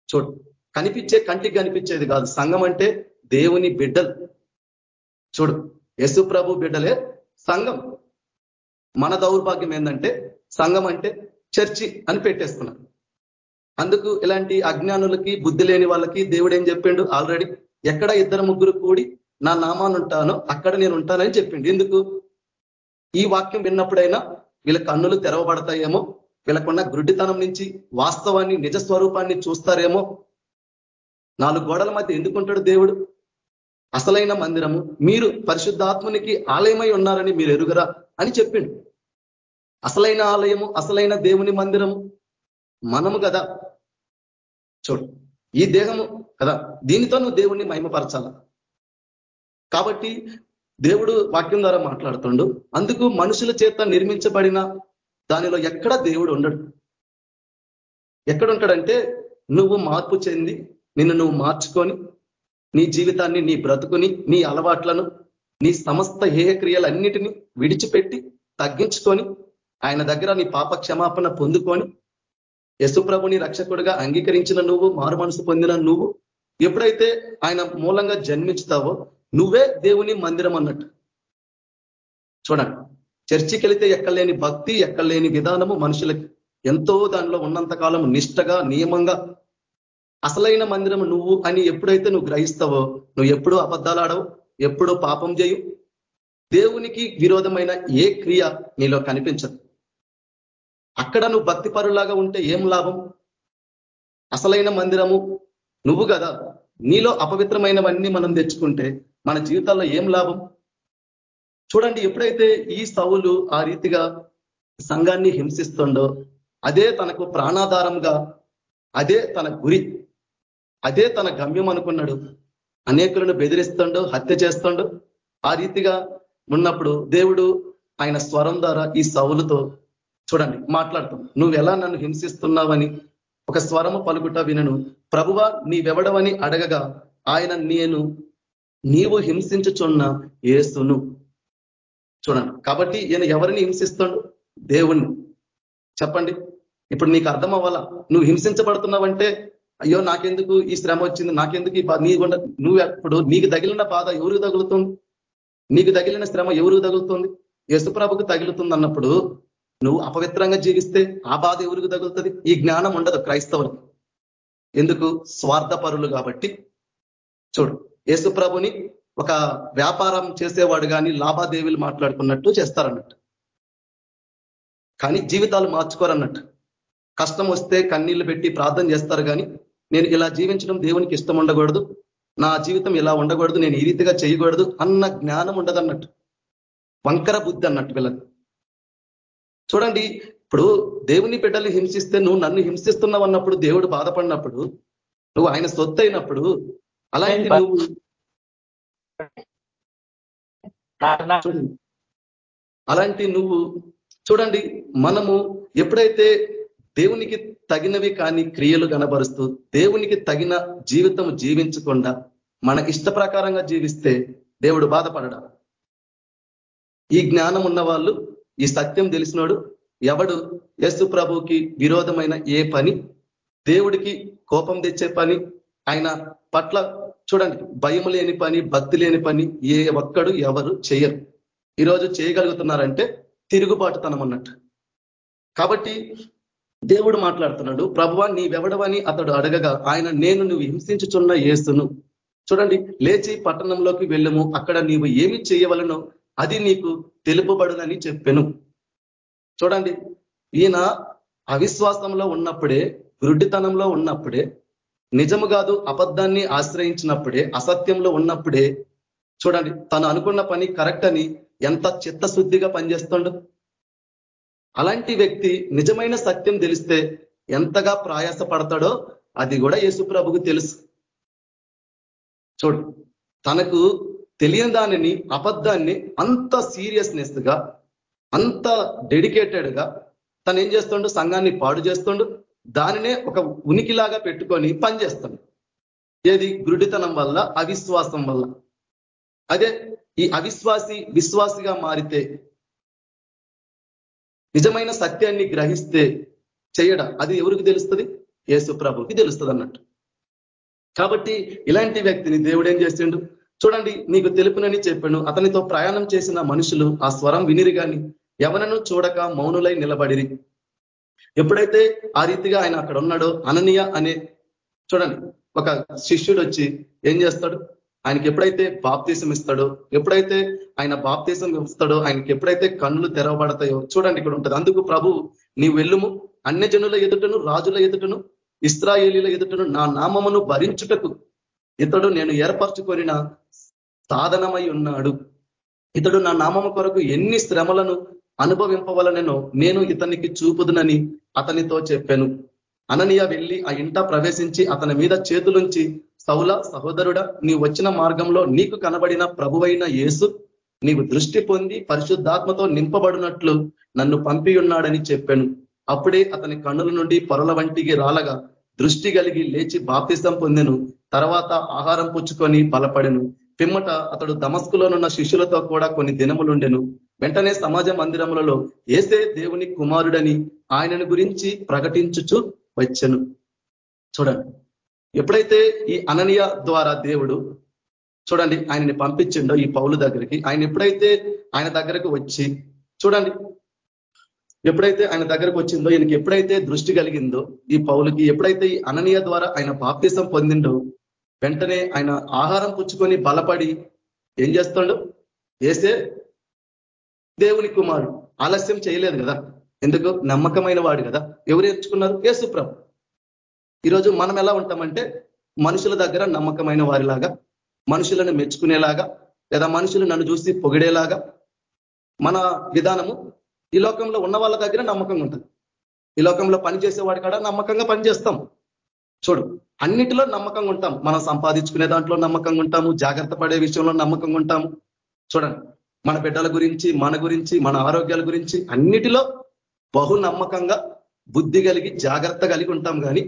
చూడు కనిపించే కంటికి కనిపించేది కాదు. సంఘం అంటే దేవుని బిడ్డలు. చూడు యశు ప్రభు బిడ్డలే సంఘం. మన దౌర్భాగ్యం ఏంటంటే సంఘం అంటే చర్చి అని పెట్టేస్తున్నాం అందుకు ఇలాంటి అజ్ఞానులకి బుద్ధి లేని వాళ్ళకి దేవుడు ఏం చెప్పిండు? ఆల్రెడీ ఎక్కడ ఇద్దరు ముగ్గురు కూడి నా నామాన్ని ఉంటానో అక్కడ నేను ఉంటానని చెప్పిండు. ఎందుకు? ఈ వాక్యం విన్నప్పుడైనా వీళ్ళ కన్నులు తెరవబడతాయేమో వీళ్ళకున్న గుడ్డితనం నుంచి వాస్తవాన్ని నిజ స్వరూపాన్ని చూస్తారేమో. నాలుగు గోడల మధ్య ఎందుకుంటాడు దేవుడు? అసలైన మందిరము. మీరు పరిశుద్ధాత్మునికి ఆలయమై ఉన్నారని మీరు ఎరుగరా? అని చెప్పిండు. అసలైన ఆలయము అసలైన దేవుని మందిరము మనము కదా. చూడు ఈ దేహము కదా. దీనితో నువ్వు దేవుణ్ణి మహిమపరచాల. కాబట్టి దేవుడు వాక్యం ద్వారా మాట్లాడుతుండు. అందుకు మనుషుల చేత నిర్మించబడిన దానిలో ఎక్కడ దేవుడు ఉండడు. ఎక్కడుంటాడంటే నువ్వు మార్పు చెంది నిన్ను నువ్వు మార్చుకొని నీ జీవితాన్ని నీ బ్రతుకుని నీ అలవాట్లను నీ సమస్త హేయక్రియలన్నిటినీ విడిచిపెట్టి తగ్గించుకొని ఆయన దగ్గర నీ పాప క్షమాపణ పొందుకొని యశుప్రభుని రక్షకుడిగా అంగీకరించిన నువ్వు మారు మనసు పొందిన నువ్వు ఎప్పుడైతే ఆయన మూలంగా జన్మించుతావో నువ్వే దేవుని మందిరం అన్నట్టు. చూడండి చర్చికి వెళితే ఎక్కలేని భక్తి ఎక్కలేని విధానము మనుషులకి ఎంతో దానిలో ఉన్నంత కాలం నిష్టగా నియమంగా అసలైన మందిరం నువ్వు అని ఎప్పుడైతే నువ్వు గ్రహిస్తావో నువ్వు ఎప్పుడూ అబద్ధాలాడవు ఎప్పుడో పాపం చేయు. దేవునికి విరోధమైన ఏ క్రియ నీలో కనిపించదు. అక్కడ నువ్వు భక్తి పరులాగా ఉంటే ఏం లాభం? అసలైన మందిరము నువ్వు కదా. నీలో అపవిత్రమైనవన్నీ మనం తెచ్చుకుంటే మన జీవితాల్లో ఏం లాభం? చూడండి ఎప్పుడైతే ఈ సౌలు ఆ రీతిగా సంఘాన్ని హింసిస్తుండో అదే తనకు ప్రాణాధారంగా అదే తన గురి అదే తన గమ్యం అనుకున్నాడు అనేకులను బెదిరిస్తుండో హత్య చేస్తుండో ఆ రీతిగా ఉన్నప్పుడు దేవుడు ఆయన స్వరం ద్వారా ఈ సౌలుతో చూడండి మాట్లాడుతాం నువ్వు ఎలా నన్ను హింసిస్తున్నావని ఒక స్వరము పలుకుట వినను. ప్రభువా నీవెవడవని అడగగా ఆయన నేను నీవు హింసించుచున్న ఏసును చూడండి కాబట్టి ఈయన ఎవరిని హింసిస్తాడు? దేవుణ్ణి. చెప్పండి ఇప్పుడు నీకు అర్థం అవ్వాలా నువ్వు హింసించబడుతున్నావంటే అయ్యో నాకెందుకు ఈ శ్రమ వచ్చింది? నాకెందుకు ఈ నీ నువ్వు ఎప్పుడు నీకు తగిలిన బాధ ఎవరికి తగులుతుంది? నీకు తగిలిన శ్రమ ఎవరికి తగులుతుంది? యశుప్రభుకు తగులుతుంది అన్నప్పుడు నువ్వు అపవిత్రంగా జీవిస్తే ఆ బాధ ఎవరికి తగులుతుంది? ఈ జ్ఞానం ఉండదు క్రైస్తవులకు. ఎందుకు? స్వార్థపరులు కాబట్టి. చూడు యేసుప్రభుని ఒక వ్యాపారం చేసేవాడు కానీ లాభాదేవీలు మాట్లాడుకున్నట్టు చేస్తారన్నట్టు. కానీ జీవితాలు మార్చుకోరన్నట్టు. కష్టం వస్తే కన్నీళ్ళు పెట్టి ప్రార్థన చేస్తారు కానీ నేను ఇలా జీవించడం దేవునికి ఇష్టం ఉండకూడదు. నా జీవితం ఇలా ఉండకూడదు. నేను ఈ రీతిగా చేయకూడదు అన్న జ్ఞానం ఉండదన్నట్టు. వంకర బుద్ధి అన్నట్టు వీళ్ళకి. చూడండి ఇప్పుడు దేవుని బిడ్డలు హింసిస్తే నువ్వు నన్ను హింసిస్తున్నావు అన్నప్పుడు దేవుడు బాధపడినప్పుడు నువ్వు ఆయన సొత్తు అయినప్పుడు అలాంటి నువ్వు? అలాంటి నువ్వు? చూడండి మనము ఎప్పుడైతే దేవునికి తగినవి కాని క్రియలు కనబరుస్తూ దేవునికి తగిన జీవితం జీవించకుండా మనకి ఇష్ట ప్రకారంగా జీవిస్తే దేవుడు బాధపడడా. ఈ జ్ఞానం ఉన్న వాళ్ళు ఈ సత్యం తెలిసినోడు ఎవడు యస్సు ప్రభుకి విరోధమైన ఏ పని దేవుడికి కోపం తెచ్చే పని ఆయన పట్ల చూడండి భయం లేని పని భక్తి లేని పని ఏ ఒక్కడు ఎవరు చేయరు. ఈరోజు చేయగలుగుతున్నారంటే తిరుగుబాటుతనం అన్నట్టు కాబట్టి దేవుడు మాట్లాడుతున్నాడు ప్రభువా నీవెవడవని అతడు అడగగా ఆయన నేను నువ్వు హింసించుచున్న ఏస్తును చూడండి లేచి పట్టణంలోకి వెళ్ళము అక్కడ నీవు ఏమి చేయవలనో అది నీకు తెలుపబడునని చెప్పెను. చూడండి ఈయన అవిశ్వాసంలో ఉన్నప్పుడే గురుడితనంలో ఉన్నప్పుడే నిజము కాదు అబద్ధాన్ని ఆశ్రయించినప్పుడే అసత్యంలో ఉన్నప్పుడే చూడండి తను అనుకున్న పని కరెక్ట్ అని ఎంత చిత్తశుద్ధిగా పనిచేస్తుండో. అలాంటి వ్యక్తి నిజమైన సత్యం తెలిస్తే ఎంతగా ప్రయాస పడతాడో అది కూడా యేసుప్రభుకు తెలుసు. చూడు తనకు తెలియని దానిని అబద్ధాన్ని అంత సీరియస్నెస్గా అంత డెడికేటెడ్గా తను ఏం చేస్తుండు? సంఘాన్ని పాడు చేస్తుండు. దానినే ఒక ఉనికిలాగా పెట్టుకొని పనిచేస్తాడు ఏది? గురుడితనం వల్ల అవిశ్వాసం వల్ల. అదే ఈ అవిశ్వాసి విశ్వాసిగా మారితే నిజమైన సత్యాన్ని గ్రహిస్తే చేయడం అది ఎవరికి తెలుస్తుంది? యేసు ప్రభుకి తెలుస్తుంది అన్నట్టు. కాబట్టి ఇలాంటి వ్యక్తిని దేవుడు ఏం చేసిండు? చూడండి నీకు తెలుపునని చెప్పాను. అతనితో ప్రయాణం చేసిన మనుషులు ఆ స్వరం వినిరి కానీ ఎవరను చూడక మౌనులై నిలబడిరి. ఎప్పుడైతే ఆ రీతిగా ఆయన అక్కడ ఉన్నాడో అననీయ అనే చూడండి ఒక శిష్యుడు వచ్చి ఏం చేస్తాడు? ఆయనకి ఎప్పుడైతే బాప్తీసం ఇస్తాడో ఎప్పుడైతే ఆయన బాప్తీసం ఇస్తాడో ఆయనకి ఎప్పుడైతే కన్నులు తెరవబడతాయో చూడండి ఇక్కడ ఉంటుంది. అందుకు ప్రభు నీ వెళ్ళుము అన్య జనుల ఎదుటను రాజుల ఎదుటను ఇస్రాయేలీల ఎదుటను నా నామమును భరించుటకు ఇతడు నేను ఏర్పరచుకొనిన సాధనమై ఉన్నాడు. ఇతడు నా నామము కొరకు ఎన్ని శ్రమలను అనుభవింపవలనో నేను ఇతనికి చూపుదునని అతనితో చెప్పాను. అననీయ వెళ్ళి ఆ ఇంట ప్రవేశించి అతని మీద చేతులుంచి సౌల సహోదరుడా నీ వచ్చిన మార్గంలో నీకు కనబడిన ప్రభువైన యేసు నీవు దృష్టి పొంది పరిశుద్ధాత్మతో నింపబడినట్లు నన్ను పంపి ఉన్నాడని చెప్పాను. అప్పుడే అతని కన్నుల నుండి పొరల వంటికి రాలగా దృష్టి కలిగి లేచి బాప్తిసం పొందెను. తర్వాత ఆహారం పుచ్చుకొని బలపడెను. పిమ్మట అతడు దమస్కులోనున్న శిష్యులతో కూడా కొన్ని దినములుండెను. వెంటనే సమాజ మందిరములలో ఏసే దేవుని కుమారుడని ఆయనను గురించి ప్రకటించుచు వచ్చెను. చూడండి. ఎప్పుడైతే ఈ అననీయ ద్వారా దేవుడు చూడండి ఆయనని పంపించిండో ఈ పౌలు దగ్గరికి ఆయన ఎప్పుడైతే ఆయన దగ్గరకు వచ్చి చూడండి ఎప్పుడైతే ఆయన దగ్గరకు వచ్చిందో ఈయనకి ఎప్పుడైతే దృష్టి కలిగిందో ఈ పౌలకి ఎప్పుడైతే ఈ అననీయ ద్వారా ఆయన బాప్తిసం పొందిండో వెంటనే ఆయన ఆహారం పుచ్చుకొని బలపడి ఏం చేస్తాడు? వేసే దేవుని కుమారుడు. ఆలస్యం చేయలేదు కదా. ఎందుకు? నమ్మకమైన వాడు కదా. ఎవరు ఎంచుకున్నారు? యేసుప్రభు. ఈరోజు మనం ఎలా ఉంటామంటే మనుషుల దగ్గర నమ్మకమైన వారిలాగా మనుషులను మెచ్చుకునేలాగా లేదా మనుషులు నన్ను చూసి పొగిడేలాగా మన విధానము ఈ లోకంలో ఉన్న వాళ్ళ దగ్గర నమ్మకంగా ఉంటుంది. ఈ లోకంలో పనిచేసేవాడి కాడ నమ్మకంగా పనిచేస్తాం చూడు అన్నిటిలో నమ్మకంగా ఉంటాం. మనం సంపాదించుకునే దాంట్లో నమ్మకంగా ఉంటాము జాగ్రత్త పడే విషయంలో నమ్మకంగా ఉంటాము. చూడండి మన బిడ్డల గురించి మన గురించి మన ఆరోగ్యాల గురించి అన్నిటిలో బహు నమ్మకంగా బుద్ధి కలిగి జాగ్రత్త కలిగి ఉంటాం. కానీ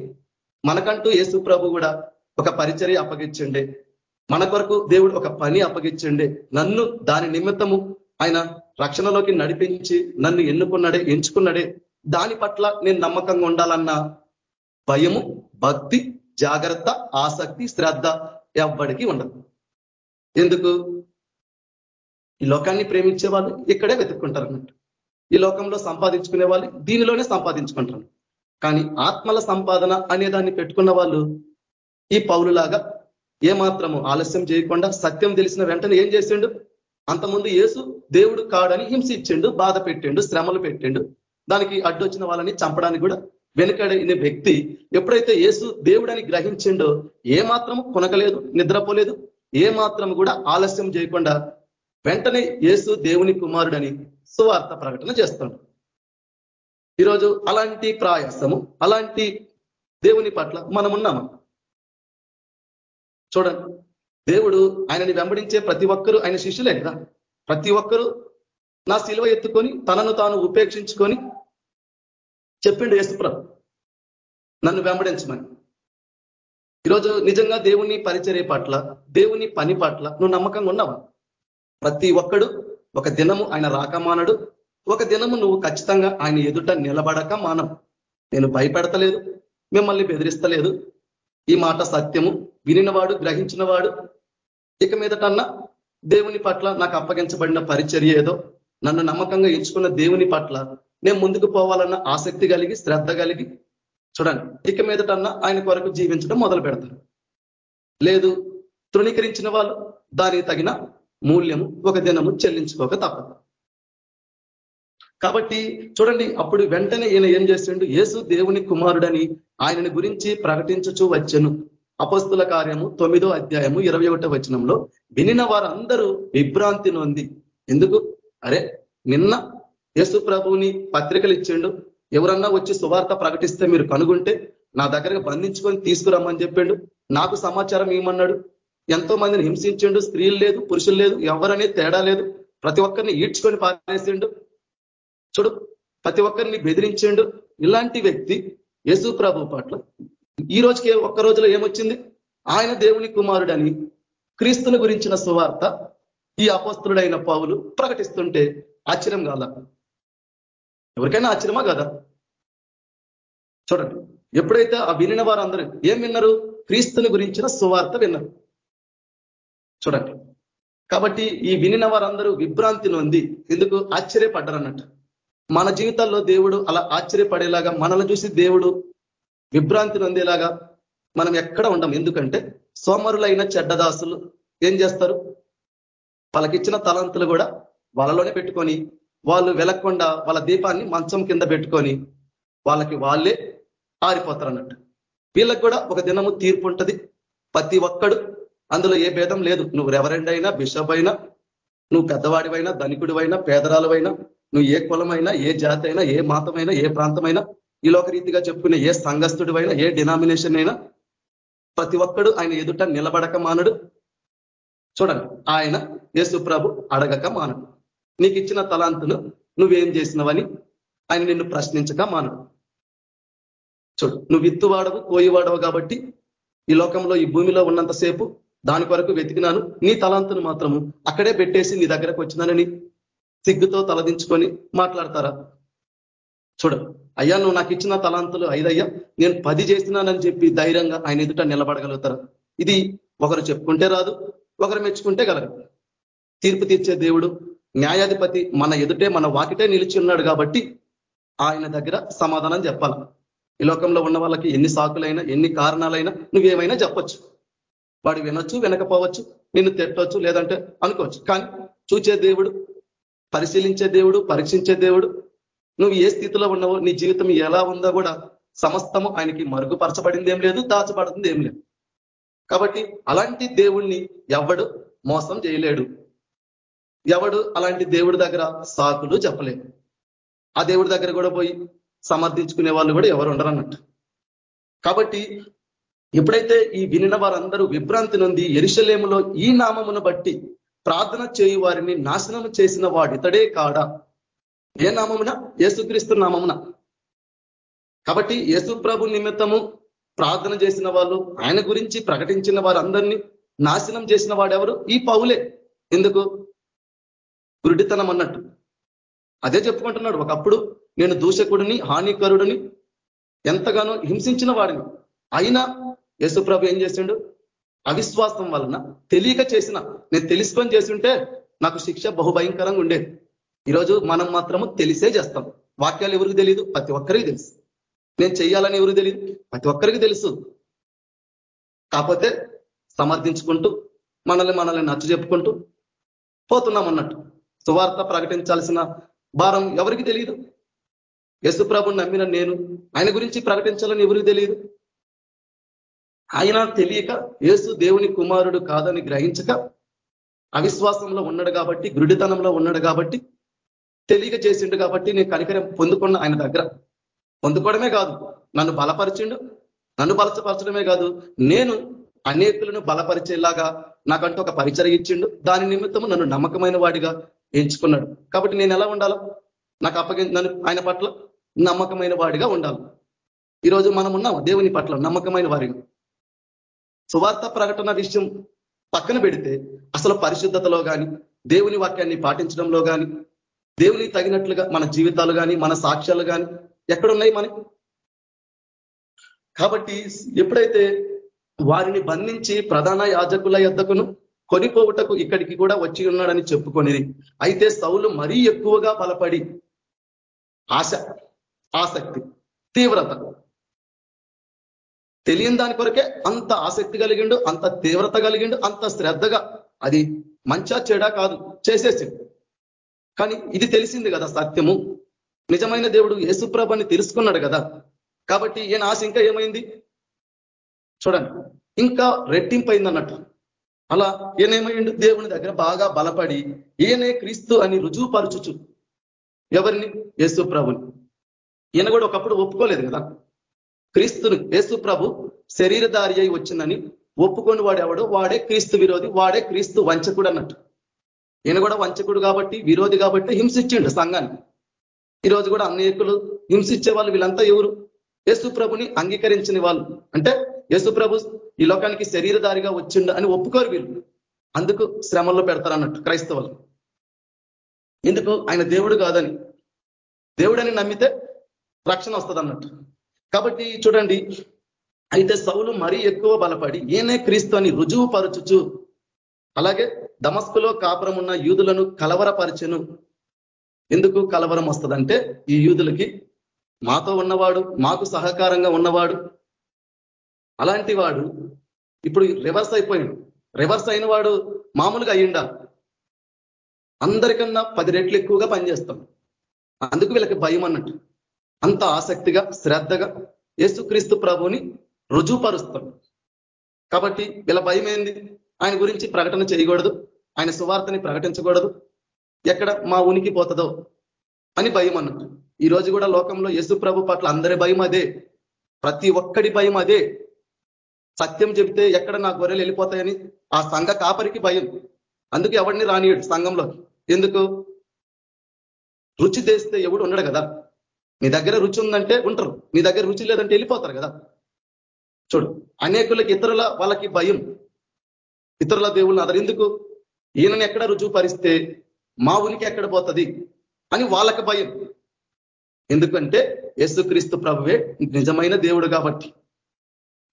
మనకంటూ యేసు ప్రభు కూడా ఒక పరిచర్య అప్పగించండే. మన కొరకు దేవుడు ఒక పని అప్పగించండే. నన్ను దాని నిమిత్తము ఆయన రక్షణలోకి నడిపించి నన్ను ఎన్నుకున్నాడే ఎంచుకున్నాడే. దాని పట్ల నేను నమ్మకంగా ఉండాలన్న భయము భక్తి జాగ్రత్త ఆసక్తి శ్రద్ధ ఎవ్వడికి ఉండదు. ఎందుకు? ఈ లోకాన్ని ప్రేమించే వాళ్ళు ఇక్కడే వెతుక్కుంటారు అన్నట్టు ఈ లోకంలో సంపాదించుకునే వాళ్ళు దీనిలోనే సంపాదించుకుంటారు. కానీ ఆత్మల సంపాదన అనే దాన్ని పెట్టుకున్న వాళ్ళు ఈ పౌరులాగా ఏమాత్రము ఆలస్యం చేయకుండా సత్యం తెలిసిన వెంటనే ఏం చేసిండు? అంతకుముందు యేసు దేవుడు కాడని హింసించిండు బాధ పెట్టిండు శ్రమలు పెట్టిండు. దానికి అడ్డొచ్చిన వాళ్ళని చంపడానికి కూడా వెనుకడిన వ్యక్తి ఎప్పుడైతే యేసు దేవుడని గ్రహించిండో ఏ మాత్రము కొనకలేదు నిద్రపోలేదు ఏ మాత్రం కూడా ఆలస్యం చేయకుండా వెంటనే యేసు దేవుని కుమారుడని సువార్త ప్రకటన చేస్తాడు. ఈరోజు అలాంటి ప్రాయాసము అలాంటి దేవుని పట్ల మనం ఉన్నాము చూడండి దేవుడు ఆయనని వెంబడించే ప్రతి ఒక్కరూ ఆయన శిష్యులే కదా? ప్రతి ఒక్కరూ నా శిలువ ఎత్తుకొని తనను తాను ఉపేక్షించుకొని చెప్పిండు యేసుప్రభు నన్ను వెంబడించమని. ఈరోజు నిజంగా దేవుని పరిచర్య పట్ల దేవుని పని పట్ల నువ్వు నమ్మకంగా ఉన్నావా? ప్రతి ఒక్కడు ఒక దినము ఆయన రాకమానడు ఒక దినము నువ్వు ఖచ్చితంగా ఆయన ఎదుట నిలబడక మానం నేను భయపెడతలేదు మిమ్మల్ని బెదిరిస్తలేదు. ఈ మాట సత్యము. వినినవాడు గ్రహించినవాడు. ఇక మీదటన్నా దేవుని పట్ల నాకు అప్పగించబడిన పరిచర్య ఏదో? నన్ను నమ్మకంగా ఎంచుకున్న దేవుని పట్ల నేను ముందుకు పోవాలన్న ఆసక్తి కలిగి శ్రద్ధ కలిగి చూడండి. ఇక మీదటన్నా ఆయన కొరకు జీవించడం మొదలు పెడతారు లేదు తృణీకరించిన వాళ్ళు దానికి తగిన మూల్యము ఒక దినము చెల్లించుకోక తప్పదు. కాబట్టి చూడండి అప్పుడు వెంటనే ఈయన ఏం చేసిండు? యేసు దేవుని కుమారుడని ఆయనని గురించి ప్రకటించుచూ వచ్చను. అపస్తుల కార్యము తొమ్మిదో అధ్యాయము ఇరవై ఒకటో వచనంలో వినిన వారందరూ విభ్రాంతి నొంది. ఎందుకు? అరే నిన్న యేసు ప్రభువుని పత్రికలు ఇచ్చిండు. ఎవరన్నా వచ్చి సువార్త ప్రకటిస్తే మీరు కనుగొంటే నా దగ్గరకు బంధించుకొని తీసుకురమ్మని చెప్పిండు. నాకు సమాచారం ఏమన్నాడు? ఎంతో మందిని హింసించిండు. స్త్రీలు లేదు పురుషులు లేదు ఎవరనే తేడా లేదు. ప్రతి ఒక్కరిని ఈడ్చుకొని పారేసిండు. చూడు ప్రతి ఒక్కరిని బెదిరించిండు ఇలాంటి వ్యక్తి యేసు ప్రభు పట్ల. ఈ రోజుకి ఒక్క రోజులో ఏమొచ్చింది? ఆయన దేవుని కుమారుడని క్రీస్తుని గురించిన సువార్త ఈ అపస్తుడైన పావులు ప్రకటిస్తుంటే ఆశ్చర్యం కాల. ఎవరికైనా ఆశ్చర్యమా కదా? చూడండి ఎప్పుడైతే ఆ వినిన వారందరూ ఏం విన్నారు? క్రీస్తుని గురించిన సువార్త విన్నారు. చూడండి కాబట్టి ఈ వినిన వారందరూ విభ్రాంతి నొంది ఎందుకు? ఆశ్చర్యపడ్డారు అన్నట్టు మన జీవితాల్లో దేవుడు అలా ఆశ్చర్యపడేలాగా మనల్ని చూసి దేవుడు విభ్రాంతి నొందేలాగా మనం ఎక్కడ ఉండం? ఎందుకంటే సోమరులైన చెడ్డదాసులు ఏం చేస్తారు? వాళ్ళకిచ్చిన తలంతులు కూడా వాళ్ళలోనే పెట్టుకొని వాళ్ళు వెలక్కుండా వాళ్ళ దీపాన్ని మంచం కింద పెట్టుకొని వాళ్ళకి వాళ్ళే ఆరిపోతారు అన్నట్టు వీళ్ళకి కూడా ఒక దినము తీర్పు ఉంటుంది. ప్రతి ఒక్కడు అందులో ఏ భేదం లేదు. నువ్వు రెవరెండ్ అయినా బిషప్ అయినా నువ్వు పెద్దవాడివైనా ధనికుడివైనా పేదరాలువైనా నువ్వు ఏ కులమైనా ఏ జాతి అయినా ఏ మాతమైనా ఏ ప్రాంతమైనా ఈ లోక రీతిగా చెప్పుకునే ఏ సంఘస్థుడివైనా ఏ డినామినేషన్ అయినా ప్రతి ఒక్కడు ఆయన ఎదుట నిలబడక మానడు. చూడండి ఆయన యేసు ప్రభు అడగక మానడు. నీకు ఇచ్చిన తలాంతును నువ్వేం చేసినవని ఆయన నిన్ను ప్రశ్నించక మానడు. చూడు నువ్వు విత్తువాడవు కోయివాడవు కాబట్టి ఈ లోకంలో ఈ భూమిలో ఉన్నంతసేపు దాని కొరకు వెతికినాను. నీ తలాంతును మాత్రము అక్కడే పెట్టేసి నీ దగ్గరకు వచ్చినానని సిగ్గుతో తలదించుకొని మాట్లాడతారా? చూడ అయ్యా నువ్వు నాకు ఇచ్చిన తలాంతులు ఐదయ్యా నేను పది చేసినానని చెప్పి ధైర్యంగా ఆయన ఎదుట నిలబడగలుగుతారా? ఇది ఒకరు చెప్పుకుంటే రాదు ఒకరు మెచ్చుకుంటే కలగదు. తీర్పు తీర్చే దేవుడు న్యాయాధిపతి మన ఎదుటే మన వాకిటే నిలిచి ఉన్నాడు కాబట్టి ఆయన దగ్గర సమాధానం చెప్పాలి. ఈ లోకంలో ఉన్న వాళ్ళకి ఎన్ని సాకులైనా ఎన్ని కారణాలైనా నువ్వేమైనా చెప్పొచ్చు. వాడు వినొచ్చు వినకపోవచ్చు నిన్ను తిట్టవచ్చు లేదంటే అనుకోవచ్చు. కానీ చూచే దేవుడు పరిశీలించే దేవుడు పరీక్షించే దేవుడు. నువ్వు ఏ స్థితిలో ఉన్నావో నీ జీవితం ఎలా ఉందో కూడా సమస్తము ఆయనకి మరుగుపరచబడింది ఏం లేదు దాచబడుతుంది ఏం లేదు. కాబట్టి అలాంటి దేవుణ్ణి ఎవడు మోసం చేయలేడు. ఎవడు అలాంటి దేవుడి దగ్గర సాకులు చెప్పలేడు. ఆ దేవుడి దగ్గర కూడా పోయి సమర్థించుకునే వాళ్ళు కూడా ఎవరు ఉండరు అన్నట్టు కాబట్టి ఎప్పుడైతే ఈ వినిన వారందరూ విభ్రాంతి నుండి ఎరిశలేములో ఈ నామమును బట్టి ప్రార్థన చేయు వారిని నాశనం చేసిన వాడితడే కాడా? ఏ నామమున? యేసుక్రీస్తు నామమున. కాబట్టి యేసు ప్రభు నిమిత్తము ప్రార్థన చేసిన వాళ్ళు ఆయన గురించి ప్రకటించిన వారందరినీ నాశనం చేసిన వాడెవరు? ఈ పౌలే. ఎందుకు? గురుడితనం అన్నట్టు. అదే చెప్పుకుంటున్నాడు. ఒకప్పుడు నేను దూషకుడిని హానికరుడిని ఎంతగానో హింసించిన వాడిని. అయినా యేసుప్రభు ఏం చేసిండు? అవిశ్వాసం వలన తెలియక చేసిన నేను తెలుసుకొని చేస్తుంటే నాకు శిక్ష బహుభయంకరంగా ఉండేది. ఈరోజు మనం మాత్రము తెలిసే చేస్తాం. వాక్యాలు ఎవరికి తెలియదు ప్రతి ఒక్కరికి తెలుసు. నేను చేయాలని ఎవరికి తెలియదు ప్రతి ఒక్కరికి తెలుసు. కాకపోతే సమర్థించుకుంటూ మనల్ని మనల్ని నచ్చ చెప్పుకుంటూ పోతున్నాం అన్నట్టు. సువార్త ప్రకటించాల్సిన భారం ఎవరికి తెలియదు యశుప్రభుని నమ్మిన నేను ఆయన గురించి ప్రకటించాలని ఎవరికి తెలియదు ఆయన తెలియక యేసు దేవుని కుమారుడు కాదని గ్రహించక అవిశ్వాసంలో ఉన్నాడు కాబట్టి గురుడితనంలో ఉన్నాడు కాబట్టి తెలియక చేసిండు కాబట్టి నేను కనికరం పొందుకున్న ఆయన దగ్గర. పొందుకోవడమే కాదు నన్ను బలపరిచిండు. నన్ను బలపరచడమే కాదు నేను అనేకులను బలపరిచేలాగా నాకంటూ ఒక పరిచయం ఇచ్చిండు. దాని నిమిత్తము నన్ను నమ్మకమైన వాడిగా ఎంచుకున్నాడు. కాబట్టి నేను ఎలా ఉండాలో? నాకు అప్పగి నన్ను ఆయన పట్ల నమ్మకమైన వాడిగా ఉండాలి. ఈరోజు మనం ఉన్నాం దేవుని పట్ల నమ్మకమైన వారిగా. సువార్త ప్రకటన విషయం పక్కన పెడితే అసలు పరిశుద్ధతలో కానీ దేవుని వాక్యాన్ని పాటించడంలో కానీ దేవుని తగినట్లుగా మన జీవితాలు కానీ మన సాక్ష్యాలు కానీ ఎక్కడున్నాయి మనకి కాబట్టి ఎప్పుడైతే వారిని బంధించి ప్రధాన యాజకుల యొద్దకును కొనిపోవుటకు ఇక్కడికి కూడా వచ్చి ఉన్నాడని చెప్పుకొనిది అయితే సౌలు మరీ ఎక్కువగా బలపడి ఆశ ఆసక్తి తీవ్రత తెలియని దాని కొరకే అంత ఆసక్తి కలిగిండు అంత తీవ్రత కలిగిండు అంత శ్రద్ధగా. అది మంచా చెడా కాదు చేసేసిండు. కానీ ఇది తెలిసింది కదా సత్యము. నిజమైన దేవుడు యేసుప్రభని తెలుసుకున్నాడు కదా. కాబట్టి ఈయన ఆశ ఇంకా ఏమైంది? చూడండి ఇంకా రెట్టింపైంది అన్నట్టు అలా ఈయనేమైండు దేవుని దగ్గర బాగా బలపడి ఈయనే క్రీస్తు అని రుజువుపరచుచు ఎవరిని? యేసు ప్రభుని. ఈయన కూడా ఒకప్పుడు ఒప్పుకోలేదు కదా. క్రీస్తుని యేసు ప్రభు శరీరధారి అయి వచ్చిందని ఒప్పుకొని వాడు వాడే క్రీస్తు విరోధి వాడే క్రీస్తు వంచకుడు అన్నట్టు. ఈయన కూడా వంచకుడు కాబట్టి విరోధి కాబట్టి హింసించిండు సంఘాన్ని ఈరోజు కూడా అనేకులు హింసించే వాళ్ళు వీళ్ళంతా ఎవరు? యేసు ప్రభుని అంగీకరించిన వాళ్ళు. అంటే యేసు ప్రభు ఈ లోకానికి శరీరధారిగా వచ్చిండు అని ఒప్పుకోరు వీళ్ళు. అందుకు శ్రమల్లో పెడతారు అన్నట్టు క్రైస్తవులు. ఎందుకు? ఆయన దేవుడు కాదని. దేవుడని నమ్మితే రక్షణ వస్తుంది అన్నట్టు కాబట్టి చూడండి అయితే సౌలు మరీ ఎక్కువ బలపడి ఏనే క్రీస్తు అని రుజువు పరచుచు అలాగే దమస్కులో కాపురం ఉన్న యూదులను కలవరపరచను. ఎందుకు కలవరం వస్తుందంటే ఈ యూదులకి మాతో ఉన్నవాడు మాకు సహకారంగా ఉన్నవాడు. అలాంటి వాడు ఇప్పుడు రివర్స్ అయిపోయాడు. రివర్స్ అయిన వాడు మామూలుగా అయ్యిండా? అందరికన్నా పది రెట్లు ఎక్కువగా పనిచేస్తాం. అందుకు వీళ్ళకి భయం అన్నట్టు. అంత ఆసక్తిగా శ్రద్ధగా యేసుక్రీస్తు ప్రభుని రుజువుపరుస్తాడు. కాబట్టి వీళ్ళ భయం ఏంది ఆయన గురించి ప్రకటన చేయకూడదు. ఆయన సువార్తని ప్రకటించకూడదు. ఎక్కడ మా ఉనికి పోతుందో అని భయం అన్నట్టు. ఈ రోజు కూడా లోకంలో యశు ప్రభు పట్ల అందరి భయం అదే. ప్రతి ఒక్కడి భయం అదే. సత్యం చెబితే ఎక్కడ నా గొర్రెలు వెళ్ళిపోతాయని ఆ సంఘ కాపరికి భయం. అందుకు ఎవరిని రానియడు సంఘంలో ఎందుకు? రుచి తెస్తే ఎవడు ఉండడు కదా. నీ దగ్గర రుచి ఉందంటే ఉంటారు. నీ దగ్గర రుచి లేదంటే వెళ్ళిపోతారు కదా. చూడు అనేకులకి ఇతరుల వాళ్ళకి భయం. ఇతరుల దేవుళ్ళని అతను ఎందుకు? ఈయనని ఎక్కడ రుజువు పరిస్తే మా ఉనికి ఎక్కడ పోతుంది అని వాళ్ళకి భయం. ఎందుకంటే యేసుక్రీస్తు ప్రభువే నిజమైన దేవుడు కాబట్టి.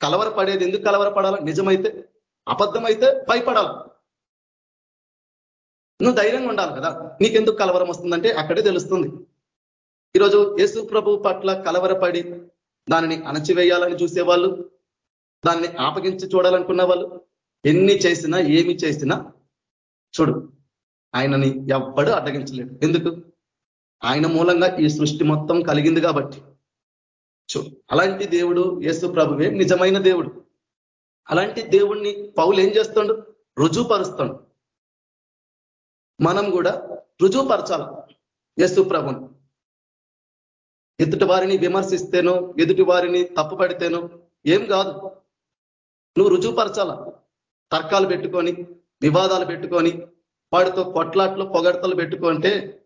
కలవరపడేది ఎందుకు కలవరపడాల? నిజమైతే అబద్ధమైతే భయపడాలి. నువ్వు ధైర్యంగా ఉండాలి కదా. నీకెందుకు కలవరం వస్తుందంటే అక్కడే తెలుస్తుంది. ఈరోజు యేసు ప్రభు పట్ల కలవరపడి దానిని అణచివేయాలని చూసేవాళ్ళు దాన్ని ఆపగించి చూడాలనుకున్న వాళ్ళు ఎన్ని చేసినా ఏమి చేసినా చూడు ఆయనని ఎవ్వడూ అడ్డగించలేడు. ఎందుకు? ఆయన మూలంగా ఈ సృష్టి మొత్తం కలిగింది కాబట్టి. చూడు అలాంటి దేవుడు యేసు ప్రభువే నిజమైన దేవుడు. అలాంటి దేవుణ్ణి పౌలు ఏం చేస్తాడు? రుజువుపరుస్తాడు. మనం కూడా రుజువుపరచాల యేసు ప్రభుని. ఎదుటి వారిని విమర్శిస్తేనో ఎదుటి వారిని తప్పుపడితేనో ఏం కాదు. నువ్వు రుజువుపరచాల? తర్కాలు పెట్టుకొని వివాదాలు పెట్టుకొని వాడితో కొట్లాట్లు పొగడతలు పెట్టుకుంటే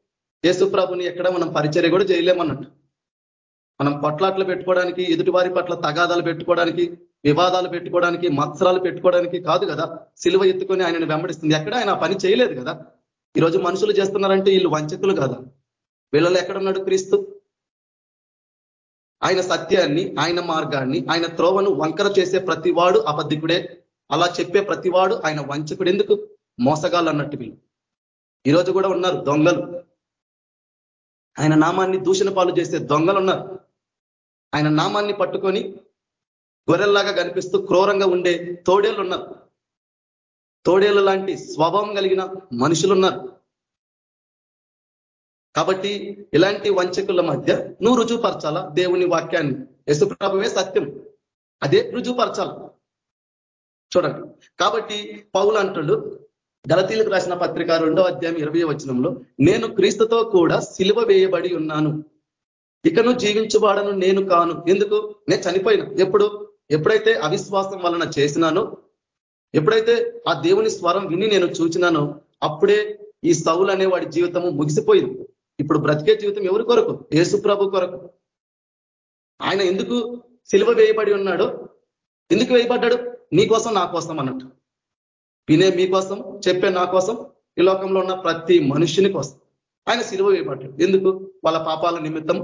యేసుప్రభుని ఎక్కడ మనం పరిచర్య కూడా చేయలేమన్నట్టు. మనం పొట్లాట్లు పెట్టుకోవడానికి ఎదుటివారి పట్ల తగాదాలు పెట్టుకోవడానికి వివాదాలు పెట్టుకోవడానికి మత్సరాలు పెట్టుకోవడానికి కాదు కదా. సిలువ ఎత్తుకొని ఆయనను వెంబడిస్తుంది. ఎక్కడ ఆయన పని చేయలేదు కదా. ఈరోజు మనుషులు చేస్తున్నారంటే వీళ్ళు వంచకులు కదా? వీళ్ళలో ఎక్కడున్నాడు క్రీస్తు? ఆయన సత్యాన్ని ఆయన మార్గాన్ని ఆయన త్రోవను వంకర చేసే ప్రతివాడు అబద్ధికుడే. అలా చెప్పే ప్రతివాడు ఆయన వంచకుడు ఎందుకు? మోసగాళ్ళు అన్నట్టు వీళ్ళు ఈరోజు కూడా ఉన్నారు దొంగలు. ఆయన నామాన్ని దూషణ పాలు చేసే దొంగలు ఉన్నారు. ఆయన నామాన్ని పట్టుకొని గొర్రెల్లాగా కనిపిస్తూ క్రూరంగా ఉండే తోడేళ్ళు ఉన్నారు. తోడేళ్ళు లాంటి స్వభావం కలిగిన మనుషులున్నారు కాబట్టి ఇలాంటి వంచకుల మధ్య నువ్వు రుజువుపరచాలా దేవుని వాక్యాన్ని? యశుప్రభువే సత్యం. అదే రుజువుపరచాల. చూడండి. కాబట్టి పౌలు అంటుడు గలతీలకు రాసిన పత్రిక రెండో అధ్యాయం ఇరవై వచనంలో నేను క్రీస్తుతో కూడా సిలువ వేయబడి ఉన్నాను. ఇకను జీవించువాడను నేను కాను. ఎందుకు? నేను చనిపోయినా. ఎప్పుడు? ఎప్పుడైతే అవిశ్వాసం వలన చేసినానో ఎప్పుడైతే ఆ దేవుని స్వరం విని నేను చూచినానో అప్పుడే ఈ సౌలు అనే వాడి జీవితము ముగిసిపోయింది. ఇప్పుడు బ్రతికే జీవితం ఎవరి కొరకు? యేసు ప్రభు కొరకు. ఆయన ఎందుకు సిలువ వేయబడి ఉన్నాడు? ఎందుకు వేయబడ్డాడు? నీ కోసం నా కోసం అన్నట్టు. వినే మీకోసం చెప్పే నా కోసం ఈ లోకంలో ఉన్న ప్రతి మనుషుని కోసం. ఆయన సిలువ వేయబడ్డాడు. ఎందుకు? వాళ్ళ పాపాల నిమిత్తం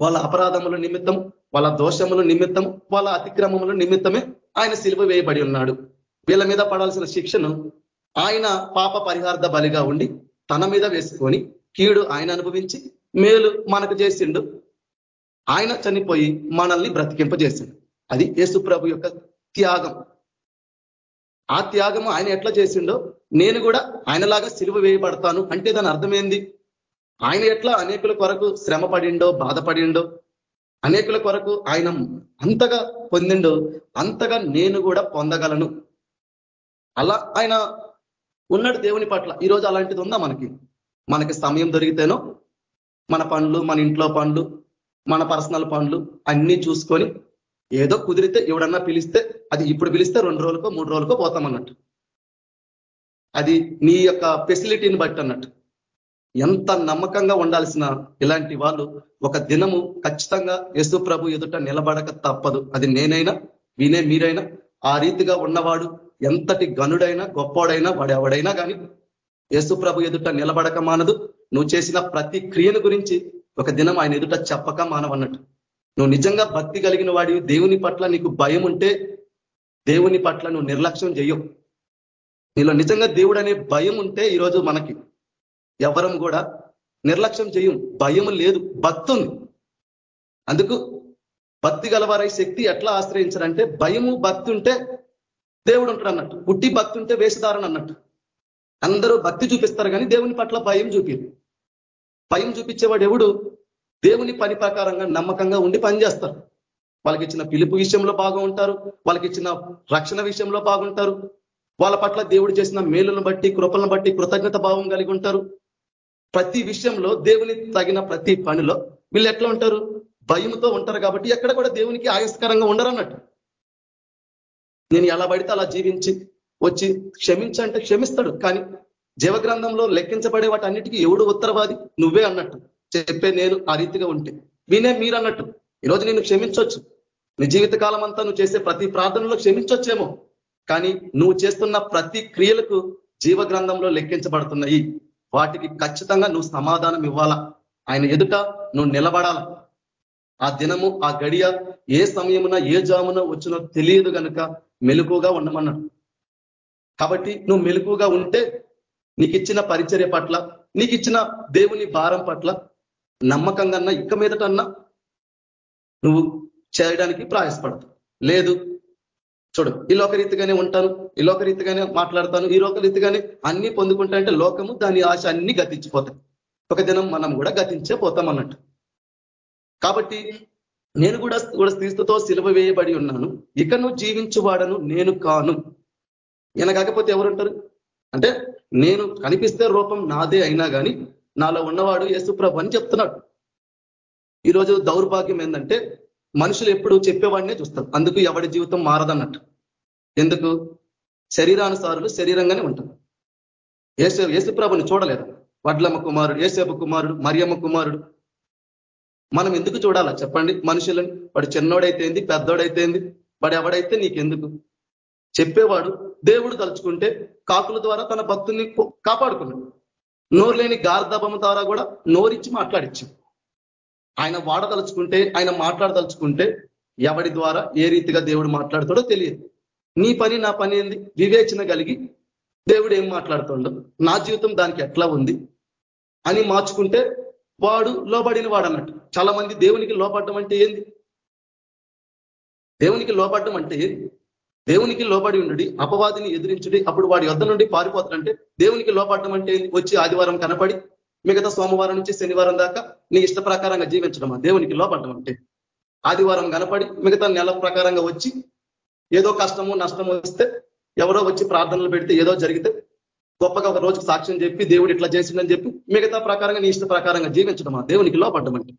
వాళ్ళ అపరాధముల నిమిత్తం వాళ్ళ దోషముల నిమిత్తం వాళ్ళ అతిక్రమముల నిమిత్తమే ఆయన సిలువ వేయబడి ఉన్నాడు. వీళ్ళ మీద పడాల్సిన శిక్షను ఆయన పాప పరిహార్థ బలిగా ఉండి తన మీద వేసుకొని కీడు ఆయన అనుభవించి మేలు మనకు చేసిండు. ఆయన చనిపోయి మనల్ని బ్రతికింపజేసిండు. అది యేసు ప్రభు యొక్క త్యాగం. ఆ త్యాగము ఆయన ఎట్లా చేసిండో నేను కూడా ఆయనలాగా సిలువ వేయబడతాను అంటే దాని అర్థమైంది? ఆయన ఎట్లా అనేకుల కొరకు శ్రమ పడిండో బాధపడిండో అనేకుల కొరకు ఆయన అంతగా పొందిండో అంతగా నేను కూడా పొందగలను. అలా ఆయన ఉన్నాడు దేవుని పట్ల. ఈరోజు అలాంటిది ఉందా మనకి? మనకి సమయం దొరికితేనో మన పనులు మన ఇంట్లో పనులు మన పర్సనల్ పనులు అన్నీ చూసుకొని ఏదో కుదిరితే ఎవడన్నా పిలిస్తే అది ఇప్పుడు పిలిస్తే రెండు రోజులకో మూడు రోజులకో పోతాం అన్నట్టు అది నీ యొక్క ఫెసిలిటీని బట్టి అన్నట్టు. ఎంత నమ్మకంగా ఉండాల్సిన ఇలాంటి వాళ్ళు ఒక దినము ఖచ్చితంగా యశు ప్రభు ఎదుట నిలబడక తప్పదు. అది నేనైనా వినే మీరైనా ఆ రీతిగా ఉన్నవాడు ఎంతటి గనుడైనా గొప్పోడైనా వాడు ఎవడైనా కానీ యేసు ప్రభు ఎదుట నిలబడక మానదు. నువ్వు చేసిన ప్రతి క్రియను గురించి ఒక దినం ఆయన ఎదుట చెప్పక మానవన్నట్టు. నువ్వు నిజంగా భక్తి కలిగిన వాడివి. దేవుని పట్ల నీకు భయం ఉంటే దేవుని పట్ల నువ్వు నిర్లక్ష్యం చేయవు నీలో నిజంగా దేవుడు అనే భయం ఉంటే ఈరోజు మనకి ఎవరం కూడా నిర్లక్ష్యం చేయం భయం లేదు. భక్తి ఉంది. అందుకు భక్తి గలవారై శక్తి ఎట్లా ఆశ్రయించారంటే భయము భక్తి ఉంటే దేవుడు ఉంటాడు అన్నట్టు పుట్టి భక్తి ఉంటే వేషధారణ అన్నట్టు. అందరూ భక్తి చూపిస్తారు కానీ దేవుని పట్ల భయం చూపిరు. భయం చూపించేవాడు ఎవడు? దేవుని పని ప్రకారంగా నమ్మకంగా ఉండి పనిచేస్తారు వాళ్ళకి ఇచ్చిన పిలుపు విషయంలో బాగా ఉంటారు వాళ్ళకి ఇచ్చిన రక్షణ విషయంలో బాగుంటారు. వాళ్ళ పట్ల దేవుడు చేసిన మేలును బట్టి కృపలను బట్టి కృతజ్ఞత భావం కలిగి ఉంటారు. ప్రతి విషయంలో దేవుని తగిన ప్రతి పనిలో వీళ్ళు ఎట్లా ఉంటారు? భయంతో ఉంటారు కాబట్టి ఎక్కడ కూడా దేవునికి ఆయస్కరంగా ఉండరు అన్నట్టు నేను ఎలా పడితే అలా జీవించి వచ్చి క్షమించంటే క్షమిస్తాడు. కానీ జీవగ్రంథంలో లెక్కించబడే వాటి అన్నిటికీ ఎవడు ఉత్తరవాది? నువ్వే అన్నట్టు. చెప్పే నేను ఆ రీతిగా ఉంటే. వినే మీరు అన్నట్టు ఈరోజు నేను క్షమించవచ్చు నీ జీవితకాలం అంతా నువ్వు చేసే ప్రతి ప్రార్థనలో క్షమించొచ్చేమో. కానీ నువ్వు చేస్తున్న ప్రతి క్రియలకు జీవ గ్రంథంలో లెక్కించబడుతున్నాయి. వాటికి ఖచ్చితంగా నువ్వు సమాధానం ఇవ్వాలా? ఆయన ఎదుట నువ్వు నిలబడాల? ఆ దినము ఆ గడియ ఏ సమయమున ఏ జామున వచ్చినో తెలియదు కనుక మెలుకుగా ఉండమన్నాడు. కాబట్టి నువ్వు మెలుపుగా ఉంటే నీకు ఇచ్చిన పరిచర్య పట్ల నీకు ఇచ్చిన దేవుని భారం పట్ల నమ్మకంగా ఇక ఇక్క మీదటన్నా నువ్వు చేయడానికి ప్రయాసపడతావు. లేదు చూడు ఈ లోకరీతిగానే ఉంటాను ఈ లోకరీతిగానే మాట్లాడతాను ఈ లోకరీతిగానే అన్ని పొందుకుంటా అంటే లోకము దాని ఆశ అన్ని గతించిపోతాయి. ఒక దినం మనం కూడా గతించే పోతాం అన్నట్టు. కాబట్టి నేను కూడా కూడా క్రీస్తుతో సిలువ వేయబడి ఉన్నాను. ఇక నువ్వు జీవించువాడను నేను కాను. ఈయన కాకపోతే ఎవరుంటారు? అంటే నేను కనిపిస్తే రూపం నాదే అయినా కానీ నాలో ఉన్నవాడు యేసుప్రభు అని చెప్తున్నాడు. ఈరోజు దౌర్భాగ్యం ఏంటంటే మనుషులు ఎప్పుడు చెప్పేవాడినే చూస్తారు. అందుకు ఎవడి జీవితం మారదన్నట్టు. ఎందుకు? శరీరానుసారులు శరీరంగానే ఉంటారు. ఏసు యేసుప్రభుని చూడలేదు. వడ్లమ్మ కుమారుడు ఏసేపు కుమారుడు మరియమ్మ కుమారుడు. మనం ఎందుకు చూడాలా? చెప్పండి. మనుషులని వాడు చిన్నోడైతేంది పెద్దోడైతేంది వాడు ఎవడైతే నీకెందుకు? చెప్పేవాడు దేవుడు తలుచుకుంటే కాకుల ద్వారా తన భక్తుల్ని కాపాడుకున్నాడు. నోరు లేని గార్ధబం ద్వారా కూడా నోరిచ్చి మాట్లాడిచ్చాం. ఆయన వాడదలుచుకుంటే ఆయన మాట్లాడదలుచుకుంటే ఎవడి ద్వారా ఏ రీతిగా దేవుడు మాట్లాడుతాడో తెలియదు. నీ పని నా పని ఏంది? వివేచన కలిగి దేవుడు ఏం మాట్లాడుతుండో? నా జీవితం దానికి ఎట్లా ఉంది? అని మార్చుకుంటే వాడు లోబడిన వాడు అన్నట్టు చాలా మంది దేవునికి లోపడడం అంటే ఏంది? దేవునికి లోపడడం అంటే ఏంది? దేవునికి లోబడి ఉండి అపవాదిని ఎదిరించుడి అప్పుడు వాడి వద్ద నుండి పారిపోతాడంటే దేవునికి లోపడడం అంటే వచ్చి ఆదివారం కనపడి మిగతా సోమవారం నుంచి శనివారం దాకా నీ ఇష్ట ప్రకారంగా జీవించడమా? దేవునికి లోపడడం అంటే. ఆదివారం కనపడి మిగతా నెల ప్రకారంగా వచ్చి ఏదో కష్టము నష్టము వస్తే ఎవరో వచ్చి ప్రార్థనలు పెడితే ఏదో జరిగితే గొప్పగా ఒక రోజుకు సాక్ష్యం చెప్పి దేవుడు ఇట్లా చేసిండని చెప్పి మిగతా ప్రకారంగా నీ ఇష్ట ప్రకారంగా జీవించడమా? దేవునికి లోపడ్డం అంటే.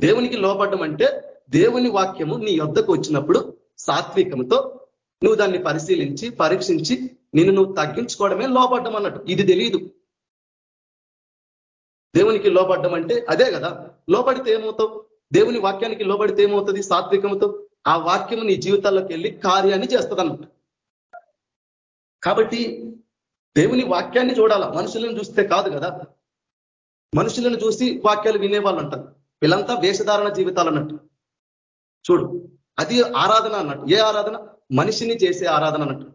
దేవునికి లోపడ్డం అంటే దేవుని వాక్యము నీ యొద్దకు వచ్చినప్పుడు సాత్వికంతో నువ్వు దాన్ని పరిశీలించి పరీక్షించి నిన్ను నువ్వు తగ్గించుకోవడమే లోపడ్డం అన్నట్టు. ఇది తెలియదు దేవునికి లోపడ్డం అంటే అదే కదా. లోపడితే ఏమవుతావు? దేవుని వాక్యానికి లోబడితే ఏమవుతుంది? సాత్వికంతో ఆ వాక్యం నీ జీవితాల్లోకి వెళ్ళి కార్యాన్ని చేస్తుంది అన్నట్టు కాబట్టి దేవుని వాక్యాన్ని చూడాలా? మనుషులను చూస్తే కాదు కదా. మనుషులను చూసి వాక్యాలు వినేవాళ్ళు అంటారు వీళ్ళంతా వేషధారణ జీవితాలు అన్నట్టు. చూడు. అది ఆరాధన అన్నట్టు. ఏ ఆరాధన? మనిషిని చేసే ఆరాధన అన్నట్టు.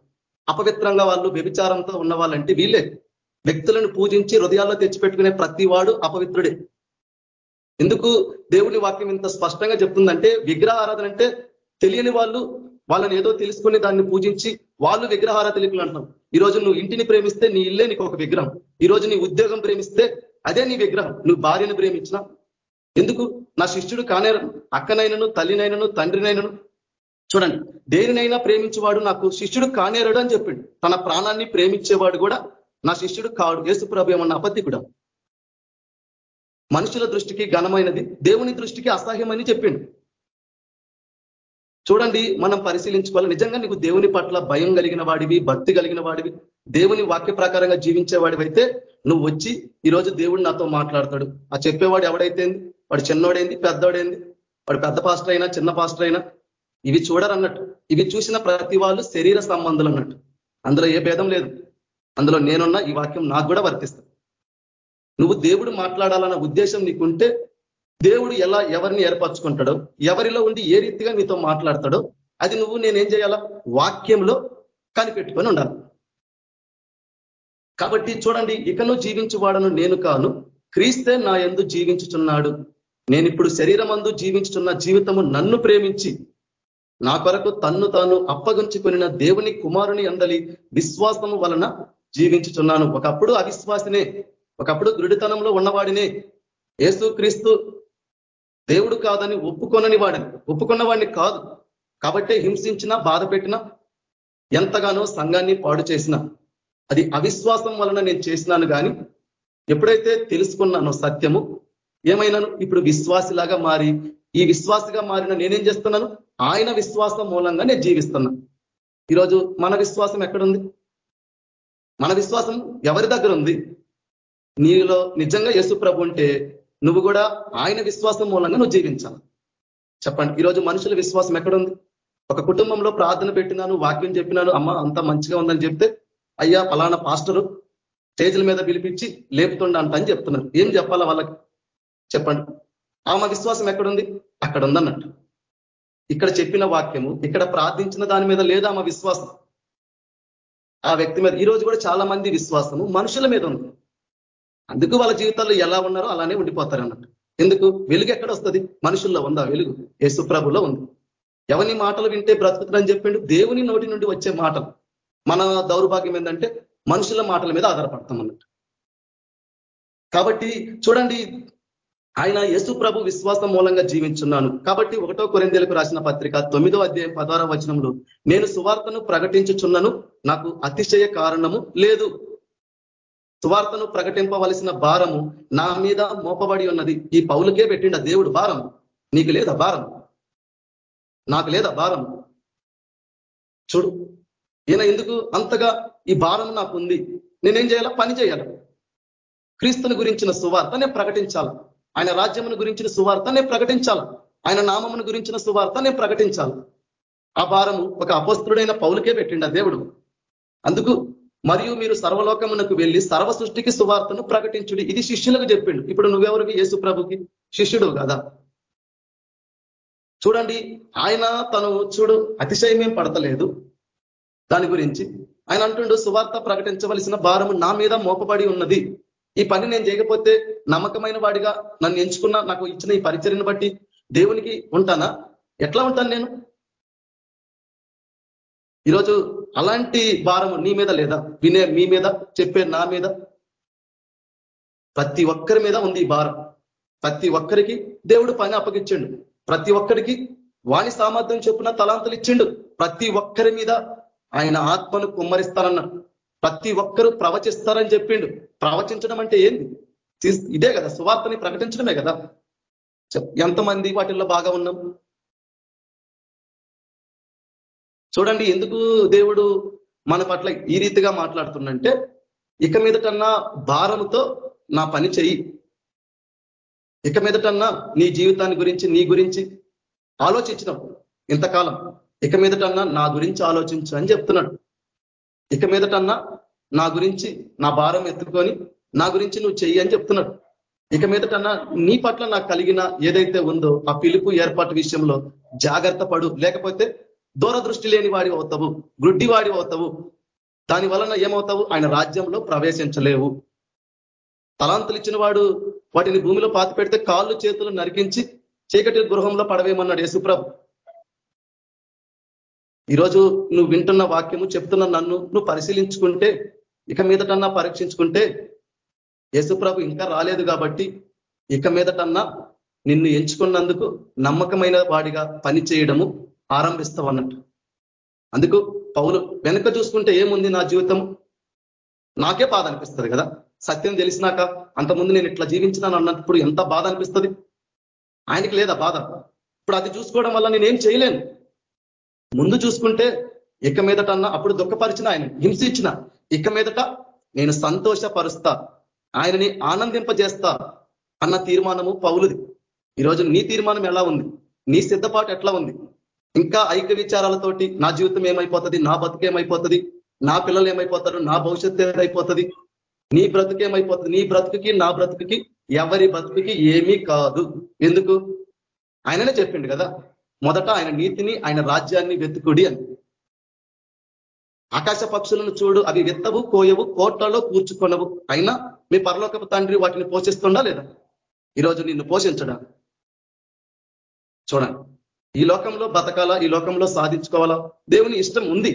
అపవిత్రంగా వాళ్ళు వ్యభిచారంతో ఉన్న వాళ్ళంటే వీళ్ళే. వ్యక్తులను పూజించి హృదయాల్లో తెచ్చిపెట్టుకునే ప్రతి వాడు అపవిత్రుడే. ఎందుకు దేవుని వాక్యం ఇంత స్పష్టంగా చెప్తుందంటే విగ్రహ ఆరాధన అంటే తెలియని వాళ్ళు వాళ్ళని ఏదో తెలుసుకుని దాన్ని పూజించి వాళ్ళు విగ్రహారాధకులు అంటున్నాం ఈ రోజు నువ్వు ఇంటిని ప్రేమిస్తే నీ ఇల్లే నీకు ఒక విగ్రహం. ఈ రోజు నీ ఉద్యోగం ప్రేమిస్తే అదే నీ విగ్రహం. నువ్వు భార్యను ప్రేమించిన? ఎందుకు? నా శిష్యుడు కానే అక్కనైనను తల్లినైనను తండ్రినైనను. చూడండి దేనినైనా ప్రేమించేవాడు నాకు శిష్యుడు కానేరడు అని చెప్పిండు. తన ప్రాణాన్ని ప్రేమించేవాడు కూడా నా శిష్యుడు కాడు. యేసుప్రభు ఏమన్న కూడా మనుషుల దృష్టికి ఘనమైనది దేవుని దృష్టికి అసహ్యమని చెప్పిండు. చూడండి మనం పరిశీలించుకోవాలి. నిజంగా నీకు దేవుని పట్ల భయం కలిగిన వాడివి భక్తి కలిగిన వాడివి దేవుని వాక్య ప్రకారంగా జీవించేవాడివైతే నువ్వు వచ్చి ఈరోజు దేవుడు నాతో మాట్లాడతాడు. ఆ చెప్పేవాడు ఎవడైతే వాడు చిన్నోడైంది? పెద్దోడైంది? వాడు పెద్ద పాస్టర్ అయినా చిన్న పాస్టర్ అయినా? ఇవి చూడరన్నట్టు ఇవి చూసిన ప్రతి వాళ్ళు శరీర సంబంధులు అన్నట్టు. అందులో ఏ భేదం లేదు. అందులో నేనున్న ఈ వాక్యం నాకు కూడా వర్తిస్తుంది. నువ్వు దేవుడు మాట్లాడాలన్న ఉద్దేశం నీకుంటే దేవుడు ఎలా ఎవరిని ఏర్పరచుకుంటాడో ఎవరిలో ఉండి ఏ రీతిగా నీతో మాట్లాడతాడో అది నువ్వు నేనేం చేయాలా? వాక్యంలో కనిపెట్టుకొని ఉండాలి. కాబట్టి చూడండి ఇకను జీవించువాడను నేను కాను క్రీస్తే నా ఎందు జీవించుచున్నాడు. నేను ఇప్పుడు శరీరమందు జీవించుతున్న జీవితము నన్ను ప్రేమించి నా కొరకు తన్ను తాను అప్పగించుకున్న దేవుని కుమారుని అందలి విశ్వాసము వలన జీవించుచున్నాను. ఒకప్పుడు అవిశ్వాసినే ఒకప్పుడు దృఢతనంలో ఉన్నవాడినే. యేసు క్రీస్తు దేవుడు కాదని ఒప్పుకొనని వాడిని ఒప్పుకున్న వాడిని కాదు. కాబట్టి హింసించినా బాధ పెట్టినా ఎంతగానో సంఘాన్ని పాడు చేసిన అది అవిశ్వాసం వలన నేను చేసినాను కానీ ఎప్పుడైతే తెలుసుకున్నానో సత్యము ఏమైనాను? ఇప్పుడు విశ్వాసిలాగా మారి ఈ విశ్వాసిగా మారిన నేనేం చేస్తున్నాను? ఆయన విశ్వాసం మూలంగా నేను జీవిస్తున్నా. ఈరోజు మన విశ్వాసం ఎక్కడుంది? మన విశ్వాసం ఎవరి దగ్గర ఉంది? నీలో నిజంగా యేసు ప్రభు ఉంటే నువ్వు కూడా ఆయన విశ్వాసం మూలంగా నువ్వు జీవించాలి. చెప్పండి ఈరోజు మనుషుల విశ్వాసం ఎక్కడుంది? ఒక కుటుంబంలో ప్రార్థన పెట్టినాను వాక్యం చెప్పినాను అమ్మ అంత మంచిగా ఉందని చెప్తే అయ్యా ఫలానా పాస్టరు స్టేజ్ల మీద పిలిపించి లేపుతుండ అంట అని చెప్తున్నారు. ఏం చెప్పాలా వాళ్ళకి? చెప్పండి. ఆమె విశ్వాసం ఎక్కడుంది? అక్కడ ఉందన్నట్టు ఇక్కడ చెప్పిన వాక్యము ఇక్కడ ప్రార్థించిన దాని మీద లేదా ఆమె విశ్వాసం? ఆ వ్యక్తి మీద. ఈ రోజు కూడా చాలా మంది విశ్వాసము మనుషుల మీద ఉంది. అందుకు వాళ్ళ జీవితాల్లో ఎలా ఉన్నారో అలానే ఉండిపోతారు అన్నట్టు ఎందుకు? వెలుగు ఎక్కడ వస్తుంది? మనుషుల్లో ఉందా? వెలుగు. యేసుప్రభులో ఉంది. ఎవరి మాటలు వింటే బ్రతుకుతుందని చెప్పిండు? దేవుని నోటి నుండి వచ్చే మాటలు. మన దౌర్భాగ్యం ఏంటంటే మనుషుల మాటల మీద ఆధారపడతాం అన్నట్టు కాబట్టి చూడండి ఆయన యేసు ప్రభు విశ్వాసం మూలంగా జీవించున్నాను. కాబట్టి ఒకటో కొరిందేలకు రాసిన పత్రిక తొమ్మిదో అధ్యాయం పదార వచనంలో నేను సువార్తను ప్రకటించుచున్నను నాకు అతిశయ కారణము లేదు. సువార్తను ప్రకటింపవలసిన భారము నా మీద మోపబడి ఉన్నది. ఈ పౌలకే పెట్టిండ దేవుడు భారం. నీకు లేదా భారం? నాకు లేదా భారం? చూడు ఈయన ఎందుకు అంతగా ఈ భారం నాకు ఉంది? నేనేం చేయాలా? పని చేయాలి? క్రీస్తుని గురించిన సువార్తనే ప్రకటించాలి? ఆయన రాజ్యమును గురించిన సువార్తనే ప్రకటించాలి. ఆయన నామమును గురించిన సువార్త నేను ప్రకటించాలి. ఆ భారము ఒక అపస్తుడైన పౌలకే పెట్టిండ దేవుడు. అందుకు మరియు మీరు సర్వలోకమునకు వెళ్ళి సర్వ సృష్టికి సువార్తను ప్రకటించుడి. ఇది శిష్యులకు చెప్పిండు. ఇప్పుడు నువ్వెవరికి? యేసు ప్రభుకి. శిష్యుడు కదా. చూడండి ఆయన తను చూడు అతిశయమేం పడతలేదు. దాని గురించి ఆయన అంటుండు సువార్త ప్రకటించవలసిన భారము నా మీద మోపబడి ఉన్నది. ఈ పని నేను చేయకపోతే నమ్మకమైన వాడిగా నన్ను ఎంచుకున్న నాకు ఇచ్చిన ఈ పరిచర్ని బట్టి దేవునికి ఉంటానా? ఎట్లా ఉంటాను నేను? ఈరోజు అలాంటి భారము నీ మీద లేదా? వినే మీ మీద చెప్పే నా మీద? ప్రతి ఒక్కరి మీద ఉంది ఈ భారం. ప్రతి ఒక్కరికి దేవుడు పని అప్పగించిండు. ప్రతి ఒక్కరికి వాణి సామర్థ్యం చెప్పున తలాంతలు ఇచ్చిండు. ప్రతి ఒక్కరి మీద ఆయన ఆత్మను కుమ్మరిస్తారన్నాడు ప్రతి ఒక్కరూ ప్రవచిస్తారని చెప్పిండు. ప్రవచించడం అంటే ఏంది? ఇదే కదా సువార్తని ప్రకటించడమే కదా. ఎంతమంది వాటిల్లో బాగా ఉన్నాం? చూడండి ఎందుకు దేవుడు మన పట్ల ఈ రీతిగా మాట్లాడుతుండంటే ఇక మీదటన్నా భారముతో నా పని చెయ్యి. ఇక మీదటన్నా నీ జీవితాన్ని గురించి నీ గురించి ఆలోచించినప్పుడు ఇంతకాలం. ఇక మీదటన్నా నా గురించి ఆలోచించు అని చెప్తున్నాడు. ఇక మీదటన్నా నా గురించి నా భారం ఎత్తుకొని నా గురించి నువ్వు చెయ్యి అని చెప్తున్నాడు. ఇక మీదటన్నా నీ పట్ల నాకు కలిగిన ఏదైతే ఉందో ఆ పిలుపు ఏర్పాటు విషయంలో జాగ్రత్త పడు. లేకపోతే దూరదృష్టి లేని వాడి అవుతావు గుడ్డి వాడి అవుతావు. దాని వలన ఏమవుతావు? ఆయన రాజ్యంలో ప్రవేశించలేవు. తలాంతులు ఇచ్చిన వాడు వాటిని భూమిలో పాతి పెడితే కాళ్ళు చేతులు నరికించి చీకటి గృహంలో పడవేమన్నాడు యేసుప్రభు. ఈరోజు నువ్వు వింటున్న వాక్యము చెప్తున్న నన్ను నువ్వు పరిశీలించుకుంటే ఇక మీదటన్నా పరీక్షించుకుంటే యేసుప్రభు ఇంకా రాలేదు కాబట్టి ఇక మీదటన్నా నిన్ను ఎంచుకున్నందుకు నమ్మకమైన వాడిగా పని చేయడము ఆరంభిస్తావు అన్నట్టు అందుకు పౌలు వెనక చూసుకుంటే ఏముంది నా జీవితం? నాకే బాధ అనిపిస్తుంది కదా. సత్యం తెలిసినాక అంతకుముందు నేను ఇట్లా జీవించినాను అన్నప్పుడు ఎంత బాధ అనిపిస్తుంది? ఆయనకి లేదా బాధ? ఇప్పుడు అది చూసుకోవడం వల్ల నేనేం చేయలేను. ముందు చూసుకుంటే ఇక మీదటన్నా అప్పుడు దుఃఖపరిచిన ఆయన హింసించిన. ఇక మీదట నేను సంతోషపరుస్తా ఆయనని ఆనందింపజేస్తా అన్న తీర్మానము పౌలుది. ఈరోజు నీ తీర్మానం ఎలా ఉంది? నీ సిద్ధపాటు ఎట్లా ఉంది? ఇంకా ఐక్య విచారాలతోటి నా జీవితం ఏమైపోతుంది? నా బతుకేమైపోతుంది నా పిల్లలు ఏమైపోతారు? నా భవిష్యత్తు ఏమైపోతుంది నీ బ్రతుకేమైపోతుంది నీ బ్రతుకుకి నా బ్రతుకుకి ఎవరి బ్రతుకుకి ఏమీ కాదు. ఎందుకు? ఆయననే చెప్పిండు కదా. మొదట ఆయన నీతిని ఆయన రాజ్యాన్ని వెతుకుడి అని. ఆకాశ పక్షులను చూడు అవి విత్తవు కోయవు కోట్లలో కూర్చుకొనవు. అయినా మీ పరలోకపు తండ్రి వాటిని పోషిస్తుండా లేదా? ఈరోజు నిన్ను పోషించడా? చూడండి. ఈ లోకంలో బతకాలా? ఈ లోకంలో సాధించుకోవాలా? దేవుని ఇష్టం ఉంది.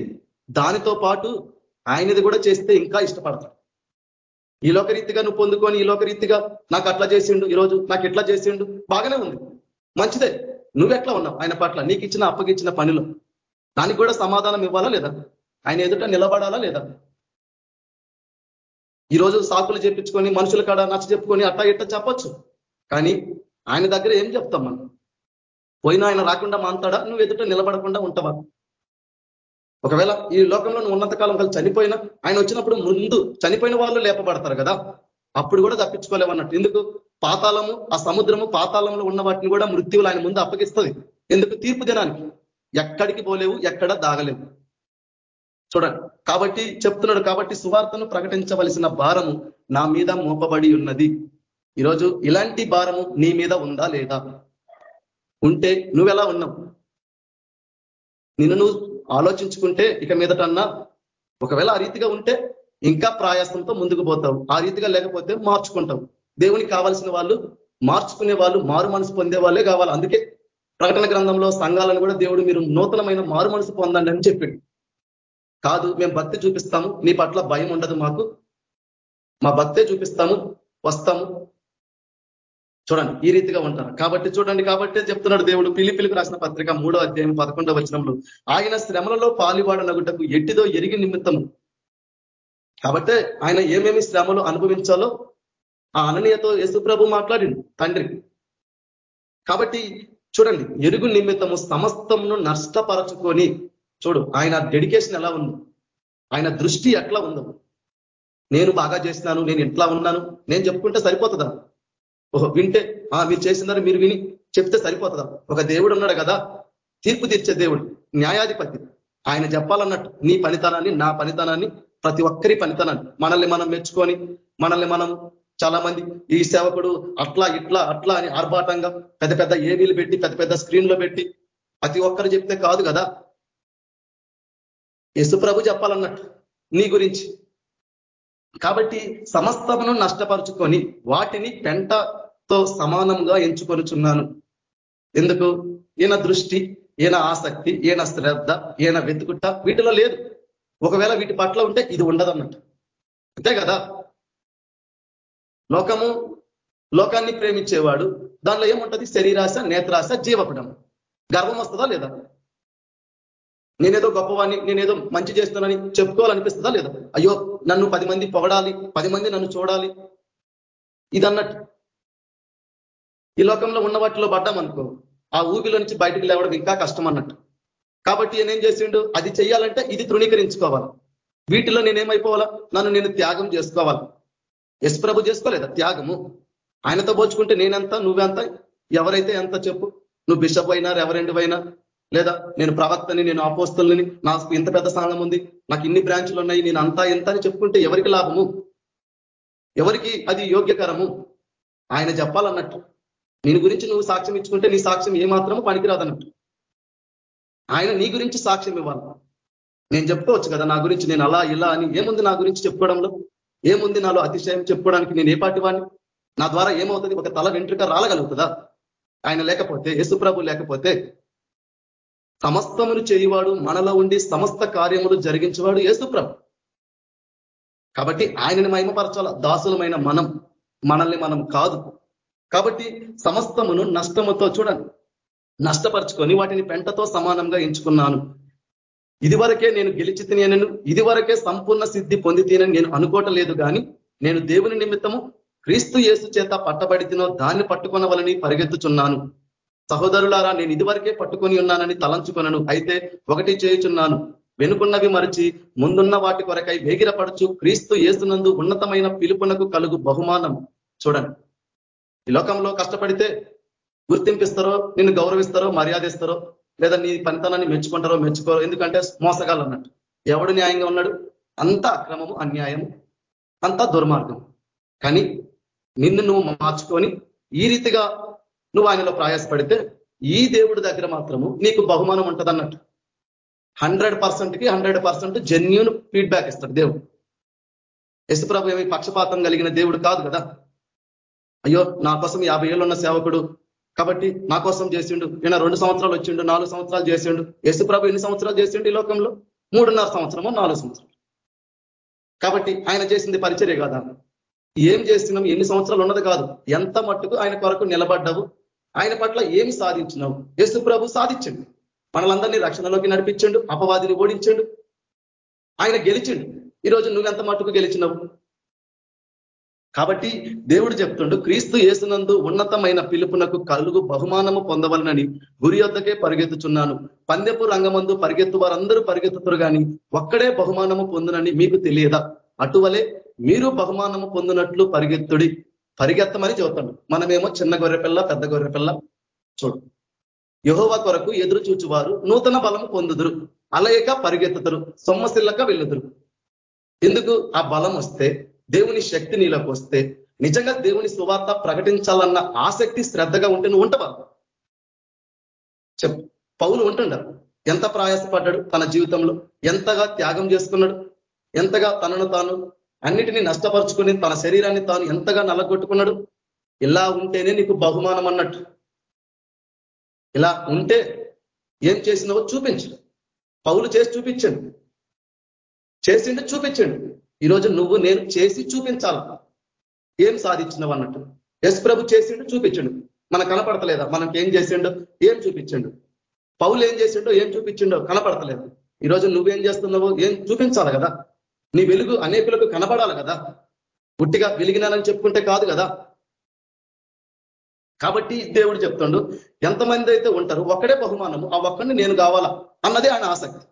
దానితో పాటు ఆయనది కూడా చేస్తే ఇంకా ఇష్టపడతాడు. ఈ లోకరీతిగా నువ్వు పొందుకొని ఈ లోకరీతిగా నాకు అట్లా చేసిండు ఈరోజు నాకు ఎట్లా చేసిండు బాగానే ఉంది. మంచిదే. నువ్వెట్లా ఉన్నావు? ఆయన పట్ల నీకు ఇచ్చిన అప్పగించిన పనిలో. దానికి కూడా సమాధానం ఇవ్వాలా లేదా? ఆయన ఎదుట నిలబడాలా లేదా? ఈరోజు సాకులు చెప్పించుకొని మనుషుల కాడ నచ్చ చెప్పుకొని అట్టా ఇట్ట చెప్పొచ్చు. కానీ ఆయన దగ్గర ఏం చెప్తాం మనం? పోయినా ఆయన రాకుండా మాంతాడా? నువ్వు ఎదుట నిలబడకుండా ఉంటావా? ఒకవేళ ఈ లోకంలో నువ్వు ఉన్నంతకాలం కలిసి చనిపోయినా ఆయన వచ్చినప్పుడు ముందు చనిపోయిన వాళ్ళు లేపబడతారు కదా? అప్పుడు కూడా తప్పించుకోలేమన్నట్టు ఎందుకు? పాతాళము ఆ సముద్రము పాతాళంలో ఉన్న వాటిని కూడా మృత్యువులు ఆయన ముందు అప్పగిస్తుంది. ఎందుకు? తీర్పు దినానికి. ఎక్కడికి పోలేవు ఎక్కడ దాగలేవు. చూడండి. కాబట్టి చెప్తున్నాడు కాబట్టి సువార్తను ప్రకటించవలసిన భారము నా మీద మోపబడి ఉన్నది. ఈరోజు ఇలాంటి భారము నీ మీద ఉందా లేదా? ఉంటే నువ్వెలా ఉన్నావు? నిన్ను నువ్వు ఆలోచించుకుంటే ఇక మీదటన్నా ఒకవేళ ఆ రీతిగా ఉంటే ఇంకా ప్రయాసంతో ముందుకు పోతావు. ఆ రీతిగా లేకపోతే మార్చుకుంటావు. దేవునికి కావాల్సిన వాళ్ళు మార్చుకునే వాళ్ళు మారు మనసు పొందే వాళ్ళే కావాలి. అందుకే ప్రకటన గ్రంథంలో సంఘాలను కూడా దేవుడు మీరు నూతనమైన మారు మనసు పొందండి అని చెప్పాడు. కాదు మేము భక్తి చూపిస్తాము. నీ పట్ల భయం ఉండదు మాకు. మా భక్తే చూపిస్తాము వస్తాము. చూడండి ఈ రీతిగా ఉంటారు. కాబట్టి చూడండి కాబట్టి చెప్తున్నాడు దేవుడు. పిలిపిలికి రాసిన పత్రిక మూడో అధ్యాయం పదకొండవ వచనంలో ఆయన శ్రమలలో పాలివాడనగుటకు ఎట్టిదో ఎరిగి నిమిత్తము. కాబట్టి ఆయన ఏమేమి శ్రమలు అనుభవించాలో ఆ అననీయతో యశుప్రభు మాట్లాడింది తండ్రి. కాబట్టి చూడండి ఎరుగు నిమిత్తము సమస్తమును నష్టపరచుకొని చూడు ఆయన డెడికేషన్ ఎలా ఉంది? ఆయన దృష్టి ఎట్లా ఉందో? నేను బాగా చేస్తున్నాను నేను ఎట్లా ఉన్నాను? నేను చెప్పుకుంటే సరిపోతుందా? ఓహో వింటే? ఆ మీరు చేసిందని మీరు విని చెప్తే సరిపోతుందా? ఒక దేవుడు ఉన్నాడు కదా తీర్పు తీర్చే దేవుడు న్యాయాధిపతి. ఆయన చెప్పాలన్నట్టు నీ పనితనాన్ని నా పనితనాన్ని ప్రతి ఒక్కరి పనితనాన్ని మనల్ని మనం మెచ్చుకొని మనల్ని మనం చాలా మంది ఈ సేవకుడు అట్లా ఇట్లా అట్లా అని ఆర్భాటంగా పెద్ద పెద్ద ఏవీలు పెట్టి పెద్ద పెద్ద స్క్రీన్లో పెట్టి ప్రతి ఒక్కరు చెప్తే కాదు కదా? యశుప్రభు చెప్పాలన్నట్టు నీ గురించి. కాబట్టి సమస్తమును నష్టపరుచుకొని వాటిని పెంటతో సమానంగా ఎంచుకొనుచున్నాను. ఎందుకు? ఈయన దృష్టి ఈయన ఆసక్తి ఈయన శ్రద్ధ ఈయన వెతుకుట వీటిలో లేదు. ఒకవేళ వీటి పట్ల ఉంటే ఇది ఉండదన్నట్టు. అంతే కదా? లోకము లోకాన్ని ప్రేమించేవాడు దానిలో ఏముంటది? శరీరాశ నేత్రాశ జీవపడం గర్వం వస్తుందా లేదా? నేనేదో గొప్పవాడిని నేనేదో మంచి చేస్తున్నానని చెప్పుకోవాలనిపిస్తుందా లేదా? అయ్యో నన్ను పది మంది పొగడాలి పది మంది నన్ను చూడాలి. ఇదన్నట్టు. ఈ లోకంలో ఉన్న వాటిలో పడ్డామనుకో ఆ ఊబిలో నుంచి బయటకు లేవడం ఇంకా కష్టం అన్నట్టు కాబట్టి నేనేం చేసిండు? అది చెయ్యాలంటే ఇది తృణీకరించుకోవాలి. వీటిలో నేనేమైపోవాలా? నన్ను నేను త్యాగం చేసుకోవాలి. ఎస్ ప్రభు చేసుకోలేదా త్యాగము? ఆయనతో పోల్చుకుంటే నేనెంత నువ్వెంత? ఎవరైతే ఎంత చెప్పు? నువ్వు బిషప్ అయినా రెవరెండ్ అయినా లేదా నేను ప్రవక్తని నేను అపోస్తుల్ని నాకు ఇంత పెద్ద స్థానం ఉంది నాకు ఇన్ని బ్రాంచ్లు ఉన్నాయి నేను అంతా ఎంత అని చెప్పుకుంటే ఎవరికి లాభము? ఎవరికి అది యోగ్యకరము? ఆయన చెప్పాలన్నట్టు. నేను గురించి నువ్వు సాక్ష్యం ఇచ్చుకుంటే నీ సాక్ష్యం ఏమాత్రము పనికిరాదన్నట్టు. ఆయన నీ గురించి సాక్ష్యం ఇవ్వాలి. నేను చెప్పుకోవచ్చు కదా నా గురించి నేను అలా ఇలా అని. ఏముంది నా గురించి చెప్పుకోవడంలో? ఏముంది నాలో అతిశయం చెప్పుకోవడానికి నేను ఏ పాటి వాడిని నా ద్వారా ఏమవుతుంది? ఒక తల వెంట్రుక రాలగలుగుతుందా? ఆయన లేకపోతే యేసుప్రభు లేకపోతే సమస్తమును చేయువాడు మనలో ఉండి సమస్త కార్యములు జరిగించేవాడు యేసుప్రభు. కాబట్టి ఆయనని మహిమపరచాల దాసులమైన మనం మనల్ని మనం కాదు. కాబట్టి సమస్తమును నష్టముతో చూడండి. నష్టపరుచుకొని వాటిని పెంటతో సమానంగా ఎంచుకున్నాను. ఇదివరకే నేను గెలిచి తినేనను ఇదివరకే సంపూర్ణ సిద్ధి పొంది తినని నేను అనుకోవటలేదు కానీ నేను దేవుని నిమిత్తము క్రీస్తు యేసు చేత పట్టబడి తినో దాన్ని పట్టుకొనవలని పరిగెత్తుచున్నాను. సహోదరులారా నేను ఇదివరకే పట్టుకొని ఉన్నానని తలంచుకొనను. అయితే ఒకటి చేయుచున్నాను. వెనుకున్నవి మరచి ముందున్న వాటి కొరకై వేగిరపడుచు క్రీస్తు ఏసునందు ఉన్నతమైన పిలుపునకు కలుగు బహుమానం. చూడండి. ఈ లోకంలో కష్టపడితే గుర్తింపిస్తారో నిన్ను గౌరవిస్తారో మర్యాదిస్తారో లేదా నీ పనితనాన్ని మెచ్చుకుంటారో మెచ్చుకోరో ఎందుకంటే మోసగాలు అన్నట్టు ఎవడు న్యాయంగా ఉన్నాడు? అంత అక్రమము అన్యాయము అంత దుర్మార్గం కానీ నిన్ను నువ్వు మార్చుకొని ఈ రీతిగా నువ్వు ఆయనలో ప్రయాసపడితే ఈ దేవుడి దగ్గర మాత్రము నీకు బహుమానం ఉంటుంది అన్నట్టు హండ్రెడ్ పర్సెంట్కి హండ్రెడ్ పర్సెంట్ జెన్యున్ ఫీడ్బ్యాక్ ఇస్తాడు దేవుడు. యశుప్రభు ఏమి పక్షపాతం కలిగిన దేవుడు కాదు కదా? అయ్యో నా కోసం యాభై ఏళ్ళు ఉన్న సేవకుడు కాబట్టి నా కోసం చేసిండు ఈయన రెండు సంవత్సరాలు వచ్చిండు నాలుగు సంవత్సరాలు చేసిండు. యశుప్రభు ఎన్ని సంవత్సరాలు చేసిండు ఈ లోకంలో? మూడున్నర సంవత్సరమో నాలుగు సంవత్సరాలు కాబట్టి ఆయన చేసింది పరిచర్య కాదా? ఏం చేస్తున్నాం ఎన్ని సంవత్సరాలు ఉన్నది కాదు. ఎంత మట్టుకు ఆయన కొరకు నిలబడ్డావు? ఆయన పట్ల ఏమి సాధించినావు? యేసు ప్రభు సాధించండి. మనలందరినీ రక్షణలోకి నడిపించండు అపవాదిని ఓడించండు. ఆయన గెలిచిండు. ఈరోజు నువ్వెంత మట్టుకు గెలిచినావు? కాబట్టి దేవుడు చెప్తుండు క్రీస్తు యేసునందు ఉన్నతమైన పిలుపునకు కలుగు బహుమానము పొందవలనని గురి యొద్దకే పరిగెత్తుచున్నాను. పందెపు రంగమందు పరిగెత్తు వారందరూ పరిగెత్తుతారు కానీ ఒక్కడే బహుమానము పొందునని మీకు తెలియదా? అటువలే మీరు బహుమానము పొందినట్లు పరిగెత్తుడి. పరిగెత్తమని చెబుతాడు. మనమేమో చిన్న గొర్రెపిల్ల పెద్ద గొర్రెపిల్ల చూడు. యహోవ కొరకు ఎదురు చూచువారు నూతన బలము పొందుదురు. అలయక పరిగెత్తుతారు సొమ్మసిల్లక వెళ్ళుదురు. ఎందుకు? ఆ బలం వస్తే దేవుని శక్తి నీలోకి వస్తే నిజంగా దేవుని సువార్త ప్రకటించాలన్న ఆసక్తి శ్రద్ధగా ఉంటే నువ్వు ఉంటావా? చెప్పు. పౌలు ఉంటుండరు ఎంత ప్రయాసపడ్డాడు తన జీవితంలో? ఎంతగా త్యాగం చేసుకున్నాడు? ఎంతగా తనను తాను అన్నిటినీ నష్టపరుచుకొని తన శరీరాన్ని తాను ఎంతగా నల్లగొట్టుకున్నాడు? ఇలా ఉంటేనే నీకు బహుమానం అన్నట్టు. ఇలా ఉంటే ఏం చేసినావో చూపించు. పౌలు చేసి చూపించండి. చేసిండు చూపించండి. ఈరోజు నువ్వు నేను చేసి చూపించాల. ఏం సాధించినవు అన్నట్టు. ఎస్ ప్రభు చేసిండు చూపించండు. మనకు కనపడతలేదా? మనకి ఏం చేసిండో? ఏం చూపించండు? పౌలు ఏం చేసిండో ఏం చూపించిండో కనపడతలేదు. ఈరోజు నువ్వేం చేస్తున్నావో ఏం చూపించాలి కదా? నీ వెలుగు అనేకులకు కనబడాలి కదా. గుట్టిగా వెలిగినానని చెప్పుకుంటే కాదు కదా. కాబట్టి దేవుడు చెప్తుండు ఎంతమంది అయితే ఉంటారు ఒక్కడే బహుమానము ఆ ఒక్కడిని నేను కావాలా? అన్నదే ఆయన ఆసక్తి.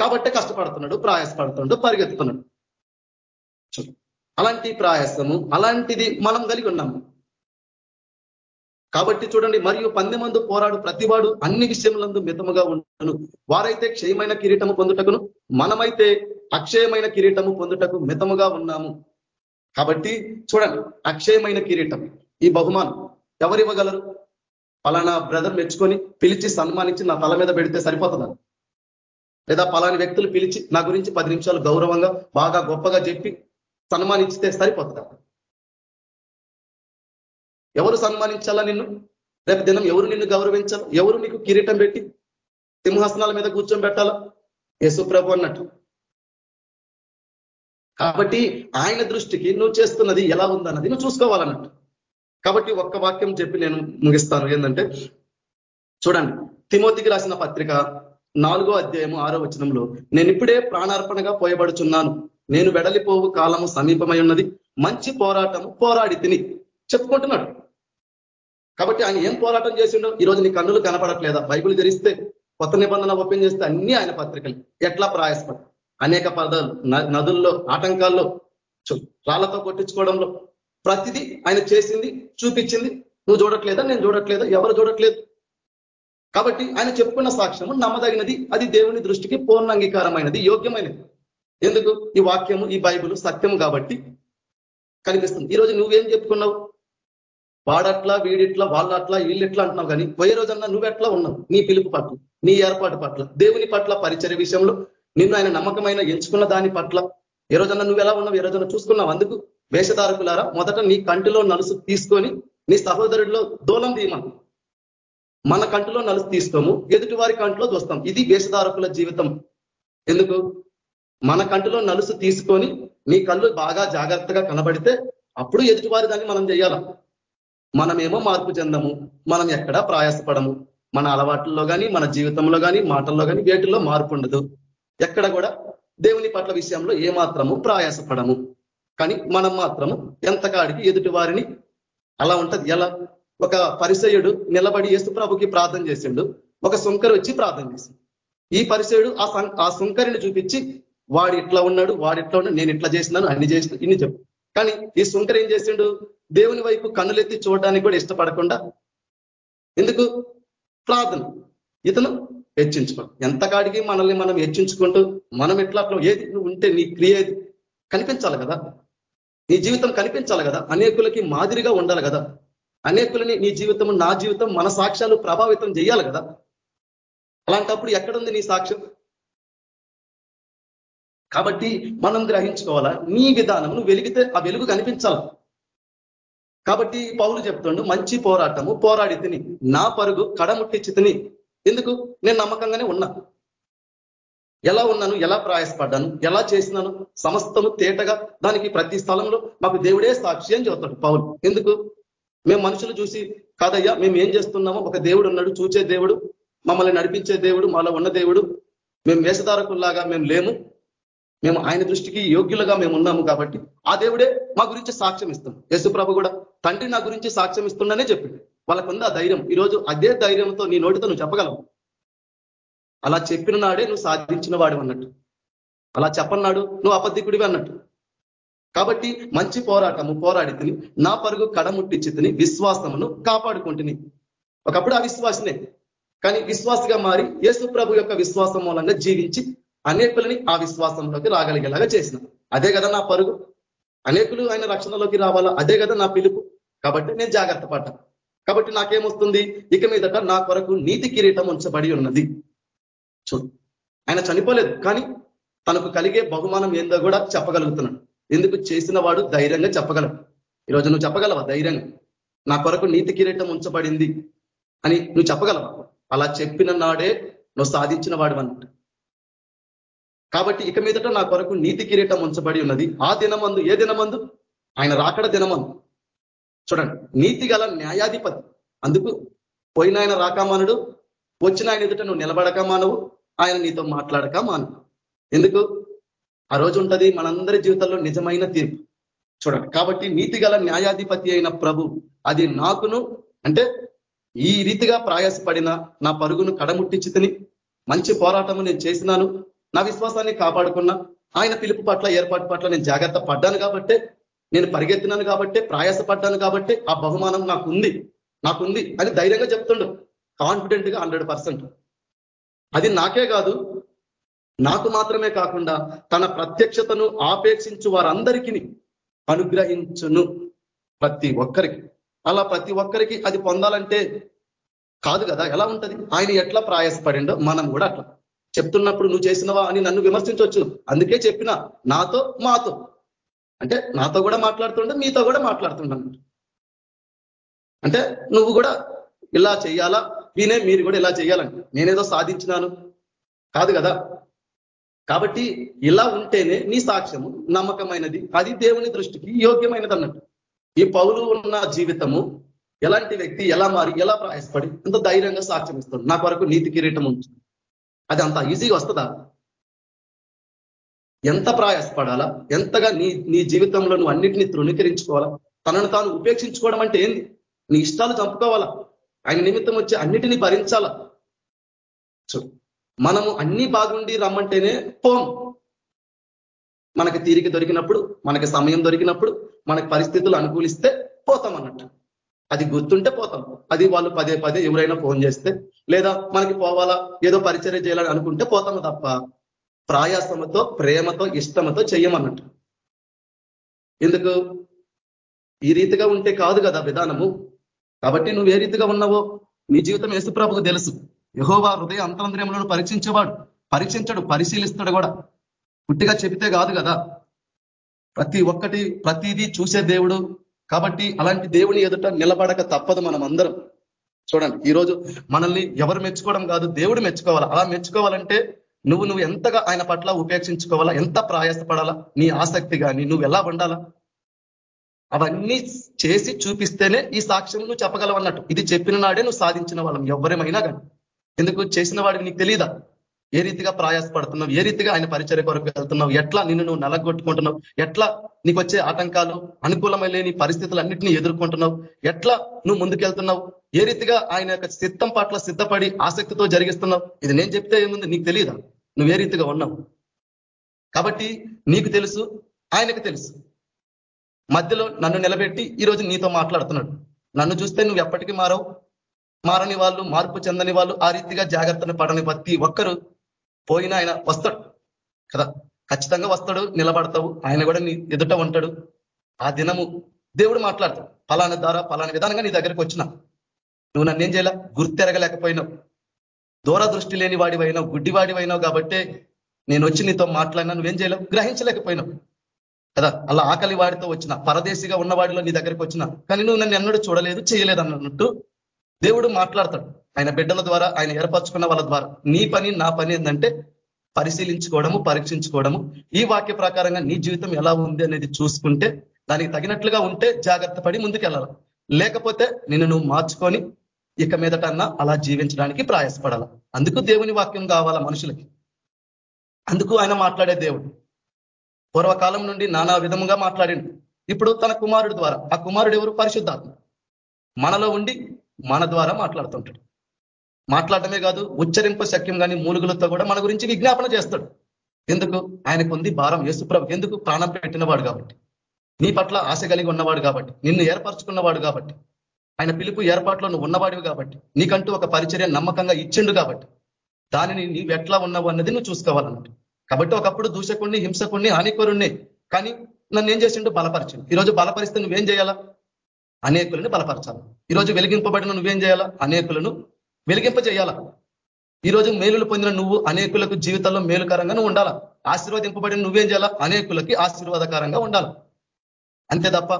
కాబట్టే కష్టపడుతున్నాడు ప్రయాసపడుతున్నాడు పరిగెత్తుతున్నాడు. అలాంటి ప్రయాసము అలాంటిది మనం కలిగి ఉన్నాము. కాబట్టి చూడండి మరియు పంది మందు పోరాడు ప్రతివాడు అన్ని విషయములందు మితముగా ఉంటాను వారైతే క్షయమైన కిరీటము పొందుటకును మనమైతే అక్షయమైన కిరీటము పొందుటకు మితముగా ఉన్నాము. కాబట్టి చూడండి అక్షయమైన కిరీటం ఈ బహుమానం ఎవరు ఇవ్వగలరు పలానా బ్రదర్ మెచ్చుకొని పిలిచి సన్మానించి నా తల మీద పెడితే సరిపోతుందా? లేదా పలాని వ్యక్తులు పిలిచి నా గురించి పది నిమిషాలు గౌరవంగా బాగా గొప్పగా చెప్పి సన్మానించితే సరిపోతుందా? ఎవరు సన్మానించాలా నిన్ను? రేపు దినం ఎవరు నిన్ను గౌరవించాలి? ఎవరు నీకు కిరీటం పెట్టి సింహాసనాల మీద కూర్చొని పెట్టాలా యేసుప్రభు అన్నట్టు. కాబట్టి ఆయన దృష్టికి నువ్వు చేస్తున్నది ఎలా ఉందన్నది నువ్వు చూసుకోవాలన్నట్టు. కాబట్టి ఒక్క వాక్యం చెప్పి నేను ముగిస్తాను. ఏంటంటే చూడండి తిమోతికి రాసిన పత్రిక నాలుగో అధ్యాయము ఆరో వచనంలో నేను ఇప్పుడే ప్రాణార్పణగా పోయబడుచున్నాను. నేను వెడలిపోవు కాలము సమీపమై ఉన్నది. మంచి పోరాటము పోరాడి తిని. చెప్పుకుంటున్నాడు. కాబట్టి ఆయన ఏం పోరాటం చేసిండో? ఈరోజు నీ కన్నులు కనపడట్లేదా? బైబుల్ తెరిస్తే కొత్త నిబంధన ఓపెన్ చేస్తే అన్ని ఆయన పత్రికలు. ఎట్లా ప్రయాసపడ అనేక పదాలు నదుల్లో ఆటంకాల్లో రాళ్ళతో కొట్టించుకోవడంలో ప్రతిదీ ఆయన చేసింది చూపించింది. నువ్వు చూడట్లేదా నేను చూడట్లేదా ఎవరు చూడట్లేదు? కాబట్టి ఆయన చెప్పుకున్న సాక్ష్యము నమ్మదగినది అది దేవుని దృష్టికి పూర్ణ అంగీకారమైనది యోగ్యమైనది. ఎందుకు? ఈ వాక్యము ఈ బైబుల్ సత్యము కాబట్టి కనిపిస్తుంది. ఈరోజు నువ్వేం చెప్పుకున్నావు? వాడట్లా వీడిట్లా వాళ్ళట్లా వీళ్ళెట్లా అంటున్నావు కానీ పోయే రోజన్నా నువ్వెట్లా ఉన్నావు? నీ పిలుపు పట్ల నీ ఏర్పాటు పట్ల దేవుని పట్ల పరిచయ విషయంలో నిన్ను ఆయన నమ్మకమైన ఎంచుకున్న దాని పట్ల ఏ రోజన్నా నువ్వు ఎలా ఉన్నావు? ఏ రోజన్నా చూసుకున్నావు? అందుకు వేషధారకులారా మొదట నీ కంటిలో నలుసు తీసుకొని నీ సహోదరుడిలో దూలం తీయమని. మన కంటిలో నలుసు తీసుకోము ఎదుటి వారి కంటిలో చూస్తాం ఇది వేషధారకుల జీవితం. ఎందుకు? మన కంటిలో నలుసు తీసుకొని నీ కళ్ళు బాగా జాగ్రత్తగా కనబడితే అప్పుడు ఎదుటివారి దాన్ని మనం చేయాల? మనమేమో మార్పు చెందము మనం ఎక్కడా ప్రయాసపడము. మన అలవాట్లలో కానీ మన జీవితంలో కానీ మాటల్లో కానీ వేటిల్లో మార్పు ఉండదు. ఎక్కడ కూడా దేవుని పట్ల విషయంలో ఏమాత్రము ప్రయాసపడము. కానీ మనం మాత్రము ఎంతకాడికి ఎదుటి వారిని అలా ఉంటది. ఎలా? ఒక పరిసయుడు నిలబడి యేసు ప్రభుకి ప్రార్థన చేసిండు. ఒక సుంకరు వచ్చి ప్రార్థన చేసిండు. ఈ పరిసయుడు ఆ సుంకరిని చూపించి వాడు ఇట్లా ఉన్నాడు వాడు ఇట్లా ఉన్నాడు నేను ఇట్లా చేసినాను అన్ని చేసిన ఇన్ని చెప్పు. కానీ ఈ సుంకర్ ఏం చేసిండు? దేవుని వైపు కన్నులెత్తి చూడడానికి కూడా ఇష్టపడకుండా ఎందుకు? ప్రార్థన. ఇతను హెచ్చించుకో ఎంత కాడికి మనల్ని మనం హెచ్చించుకుంటూ మనం ఎట్లా అట్లా ఏది ఉంటే నీ క్రియ కనిపించాలి కదా. నీ జీవితం కనిపించాలి కదా. అనేకులకి మాదిరిగా ఉండాలి కదా. అనేకులని నీ జీవితం నా జీవితం మన సాక్ష్యాలు ప్రభావితం చేయాలి కదా. అలాంటప్పుడు ఎక్కడుంది నీ సాక్ష్యం? కాబట్టి మనం గ్రహించుకోవాలా? నీ విధానం. నువ్వు వెలిగితే ఆ వెలుగు కనిపించాలి. కాబట్టి పౌలు చెప్తుండు మంచి పోరాటము పోరాడి తిని. నా పరుగు కడముట్టించి తిని ఎందుకు? నేను నమ్మకంగానే ఉన్నా. ఎలా ఉన్నాను? ఎలా ప్రయాసపడ్డాను? ఎలా చేసినాను? సమస్తము తేటగా దానికి ప్రతి స్థలంలో మాకు దేవుడే సాక్షి అని చెబుతాడు పౌలు. ఎందుకు? మేము మనుషులు చూసి కాదయ్యా మేము ఏం చేస్తున్నామో? ఒక దేవుడు ఉన్నాడు చూచే దేవుడు మమ్మల్ని నడిపించే దేవుడు మాలో ఉన్న దేవుడు. మేము వేషధారకుల్లాగా మేము లేము. మేము ఆయన దృష్టికి యోగ్యులుగా మేము ఉన్నాము కాబట్టి ఆ దేవుడే మా గురించి సాక్ష్యం ఇస్తాం యేసుప్రభు కూడా తండ్రి నా గురించి సాక్ష్యం ఇస్తుండనే చెప్పింది వాళ్ళకుంది ఆ ధైర్యం? ఈరోజు అదే ధైర్యంతో నీ నోటితో నువ్వు చెప్పగలవు. అలా చెప్పిన నాడే నువ్వు సాధించిన వాడు అన్నట్టు. అలా చెప్పన్నాడు నువ్వు అబద్ధికుడివి అన్నట్టు. కాబట్టి మంచి పోరాటము పోరాడి నా పరుగు కడముట్టించి విశ్వాసమును కాపాడుకుంటుని. ఒకప్పుడు అవిశ్వాసనే కానీ విశ్వాసగా మారి యేసు ప్రభు యొక్క విశ్వాసం మూలంగా జీవించి అనేకులని ఆ విశ్వాసంలోకి రాగలిగేలాగా చేసిన. అదే కదా నా పరుగు. అనేకులు ఆయన రక్షణలోకి రావాలా? అదే కదా నా పిలుపు. కాబట్టి నేను జాగ్రత్త పడ్డా కాబట్టి నాకేమొస్తుంది? ఇక మీదట నా కొరకు నీతి కిరీటం ఉంచబడి ఉన్నది. చూడు ఆయన చనిపోలేదు కానీ తనకు కలిగే బహుమానం ఏందో కూడా చెప్పగలుగుతున్నాడు. ఎందుకు చేసిన వాడు ధైర్యంగా చెప్పగలవు ఈరోజు నువ్వు చెప్పగలవా ధైర్యంగా? నా కొరకు నీతి కిరీటం ఉంచబడింది అని నువ్వు చెప్పగలవా? అలా చెప్పిన నాడే నువ్వు సాధించిన వాడు అన్నట్టు. కాబట్టి ఇక మీదట నా కొరకు నీతి కిరీటం ఉంచబడి ఉన్నది. ఆ దినమందు ఏ దినమందు? ఆయన రాకడ దినమందు. చూడండి నీతి గల న్యాయాధిపతి. అందుకు పోయిన ఆయన రాకమానుడు వచ్చిన ఆయన ఎదుట నువ్వు నిలబడక మానవు ఆయన నీతో మాట్లాడక మాను. ఎందుకు? ఆ రోజు ఉంటది మనందరి జీవితంలో నిజమైన తీర్పు. చూడండి కాబట్టి నీతి గల న్యాయాధిపతి అయిన ప్రభు అది నాకును అంటే ఈ రీతిగా ప్రయాసపడిన నా పరుగును కడముట్టించి తిని మంచి పోరాటము నేను చేసినాను నా విశ్వాసాన్ని కాపాడుకున్నా ఆయన పిలుపు పట్ల ఏర్పాటు పట్ల నేను జాగ్రత్త పడ్డాను కాబట్టే నేను పరిగెత్తినాను కాబట్టి ప్రయాసపడ్డాను కాబట్టి ఆ బహుమానం నాకు ఉంది నాకుంది అని ధైర్యంగా చెప్తుండు. కాన్ఫిడెంట్గా హండ్రెడ్ అది నాకే కాదు నాకు మాత్రమే కాకుండా తన ప్రత్యక్షతను ఆపేక్షించు వారందరికీ అనుగ్రహించును ప్రతి ఒక్కరికి. అలా ప్రతి ఒక్కరికి అది పొందాలంటే కాదు కదా ఎలా ఉంటది? ఆయన ఎట్లా ప్రయాసపడిండో మనం కూడా అట్లా. చెప్తున్నప్పుడు నువ్వు చేసినవా అని నన్ను విమర్శించవచ్చు అందుకే చెప్పిన నాతో మాతో. అంటే నాతో కూడా మాట్లాడుతుండే మీతో కూడా మాట్లాడుతుండ అంటే నువ్వు కూడా ఇలా చేయాలా వినే మీరు కూడా ఇలా చేయాలండి నేనేదో సాధించినాను. కాదు కదా? కాబట్టి ఇలా ఉంటేనే నీ సాక్ష్యము నమ్మకమైనది. అది దేవుని దృష్టికి యోగ్యమైనది అన్నట్టు ఈ పౌలు ఉన్న జీవితము ఎలాంటి వ్యక్తి ఎలా మారి ఎలా ప్రయాసపడి ఎంత ధైర్యంగా సాక్ష్యం ఇస్తాడు నా కొరకు నీతి కిరీటం ఉంచు అది అంత ఈజీగా వస్తుందా? ఎంత ప్రయాసపడాలా? ఎంతగా నీ నీ జీవితంలో నువ్వు అన్నిటినీ తృణీకరించుకోవాలా? తనను తాను ఉపేక్షించుకోవడం అంటే ఏంది? నీ ఇష్టాలు చంపుకోవాలా? ఆయన నిమిత్తం వచ్చి అన్నిటినీ భరించాలా? మనము అన్ని బాగుండి రమ్మంటేనే పోం. మనకి తీరిక దొరికినప్పుడు మనకి సమయం దొరికినప్పుడు మనకి పరిస్థితులు అనుకూలిస్తే పోతాం అన్నట్టు. అది గుర్తుంటే పోతాం. అది వాళ్ళు పదే పదే ఎవరైనా ఫోన్ చేస్తే లేదా మనకి పోవాలా ఏదో పరిచర్య చేయాలని అనుకుంటే పోతాము తప్ప ప్రయాసముతో ప్రేమతో ఇష్టముతో చేయమన్నట్టు ఎందుకు? ఈ రీతిగా ఉంటే కాదు కదా విధానము. కాబట్టి నువ్వు ఏ రీతిగా ఉన్నావో నీ జీవితం యేసుప్రభుకు తెలుసు. యహోవా హృదయ అంతరంద్రియములను పరీక్షించేవాడు. పరీక్షించడు పరిశీలిస్తాడు కూడా. పుట్టిగా చెబితే కాదు కదా. ప్రతి ఒక్కటి ప్రతిదీ చూసే దేవుడు. కాబట్టి అలాంటి దేవుని ఎదుట నిలబడక తప్పదు మనం అందరం చూడండి ఈరోజు మనల్ని ఎవరు మెచ్చుకోవడం కాదు దేవుడు మెచ్చుకోవాలి? అలా మెచ్చుకోవాలంటే నువ్వు నువ్వు ఎంతగా ఆయన పట్ల ఉపేక్షించుకోవాలా? ఎంత ప్రయాసపడాలా? నీ ఆసక్తి కానీ నువ్వు ఎలా ఉండాలా? అవన్నీ చేసి చూపిస్తేనే ఈ సాక్ష్యం నువ్వు చెప్పగలవు అన్నట్టు ఇది చెప్పిన నాడే నువ్వు సాధించిన వాళ్ళం ఎవరేమైనా కానీ ఎందుకు చేసిన వాడికి నీకు తెలియదా ఏ రీతిగా ప్రయాసపడుతున్నావు? ఏ రీతిగా ఆయన పరిచయ కొరకు వెళ్తున్నావు? ఎట్లా నిన్ను నువ్వు నలగొట్టుకుంటున్నావు? ఎట్లా నీకు వచ్చే ఆటంకాలు అనుకూలమైన పరిస్థితులు అన్నింటినీ ఎదుర్కొంటున్నావు? ఎట్లా నువ్వు ముందుకెళ్తున్నావు? ఏ రీతిగా ఆయన యొక్క సిద్ధం పట్ల సిద్ధపడి ఆసక్తితో జరిగిస్తున్నావు? ఇది నేను చెప్తే ఏముంది? నీకు తెలియదా నువ్వు ఏ రీతిగా ఉన్నావు? కాబట్టి నీకు తెలుసు ఆయనకు తెలుసు. మధ్యలో నన్ను నిలబెట్టి ఈరోజు నీతో మాట్లాడుతున్నాడు. నన్ను చూస్తే నువ్వు ఎప్పటికీ మారవు. మారని వాళ్ళు మార్పు చెందని వాళ్ళు ఆ రీతిగా జాగ్రత్తను పడని ప్రతి ఒక్కరు పోయిన ఆయన వస్తాడు. కదా? ఖచ్చితంగా వస్తాడు నిలబడతావు. ఆయన కూడా నీ ఎదుట ఉంటాడు. ఆ దినము దేవుడు మాట్లాడతాడు. ఫలానా ద్వారా ఫలాని విధానంగా నీ దగ్గరికి వచ్చిన. నువ్వు నన్ను ఏం చేయాల? గుర్తెరగలేకపోయినావు. దూరదృష్టి లేని వాడివైనావు గుడ్డివాడివైనావు కాబట్టే నేను వచ్చి నీతో మాట్లాడినా నువ్వేం చేయలేవు గ్రహించలేకపోయినావు. కదా? అలా ఆకలి వాడితో వచ్చిన పరదేశిగా ఉన్నవాడిలో నీ దగ్గరికి వచ్చిన కానీ నువ్వు నన్ను ఎన్నడూ చూడలేదు చేయలేదు అన్నట్టు దేవుడు మాట్లాడతాడు. ఆయన బిడ్డల ద్వారా ఆయన ఏర్పరచుకున్న వాళ్ళ ద్వారా. నీ పని నా పని ఏంటంటే పరిశీలించుకోవడము పరీక్షించుకోవడము. ఈ వాక్య ప్రకారంగా నీ జీవితం ఎలా ఉంది అనేది చూసుకుంటే దానికి తగినట్లుగా ఉంటే జాగ్రత్త పడి ముందుకెళ్ళాలి. లేకపోతే నిన్ను నువ్వు మార్చుకొని ఇక మీదటన్నా అలా జీవించడానికి ప్రయాసపడాల. అందుకు దేవుని వాక్యం కావాలా మనుషులకి? అందుకు ఆయన మాట్లాడే దేవుడు. పూర్వకాలం నుండి నానా విధముగా మాట్లాడిండు. ఇప్పుడు తన కుమారుడు ద్వారా. ఆ కుమారుడు ఎవరు? పరిశుద్ధాత్మ. మనలో ఉండి మన ద్వారా మాట్లాడుతుంటాడు. మాట్లాడటమే కాదు ఉచ్చరింప శక్యం కానీ మూలుగులతో కూడా మన గురించి విజ్ఞాపన చేస్తాడు. ఎందుకు? ఆయనకు ఉంది భారం యేసుప్రభు ఎందుకు? ప్రాణం పెట్టినవాడు కాబట్టి. నీ పట్ల ఆశ కలిగి ఉన్నవాడు కాబట్టి. నిన్ను ఏర్పరచుకున్నవాడు కాబట్టి. ఆయన పిలుపు ఏర్పాట్లో నువ్వు ఉన్నవాడివి కాబట్టి నీకంటూ ఒక పరిచర్య నమ్మకంగా ఇచ్చిండు కాబట్టి దానిని నీవు ఎట్లా ఉన్నావు అన్నది నువ్వు చూసుకోవాలన్నట్టు కాబట్టి ఒకప్పుడు దూషకుణ్ణి హింసకుణ్ణి హానికరుణ్ణి కానీ నన్ను ఏం చేసిండు? బలపరిచిండు. ఈరోజు బలపరిస్తే నువ్వేం చేయాలా? అనేకులను బలపరచాలి. ఈరోజు వెలిగింపబడిన నువ్వేం చేయాలా? అనేకులను వెలిగింపజేయాలా ఈరోజు మేలులు పొందిన నువ్వు అనేకులకు జీవితంలో మేలుకరంగా నువ్వు ఉండాలా? ఆశీర్వదింపబడిన నువ్వేం చేయాలా? అనేకులకి ఆశీర్వాదకరంగా ఉండాలి? అంతే తప్ప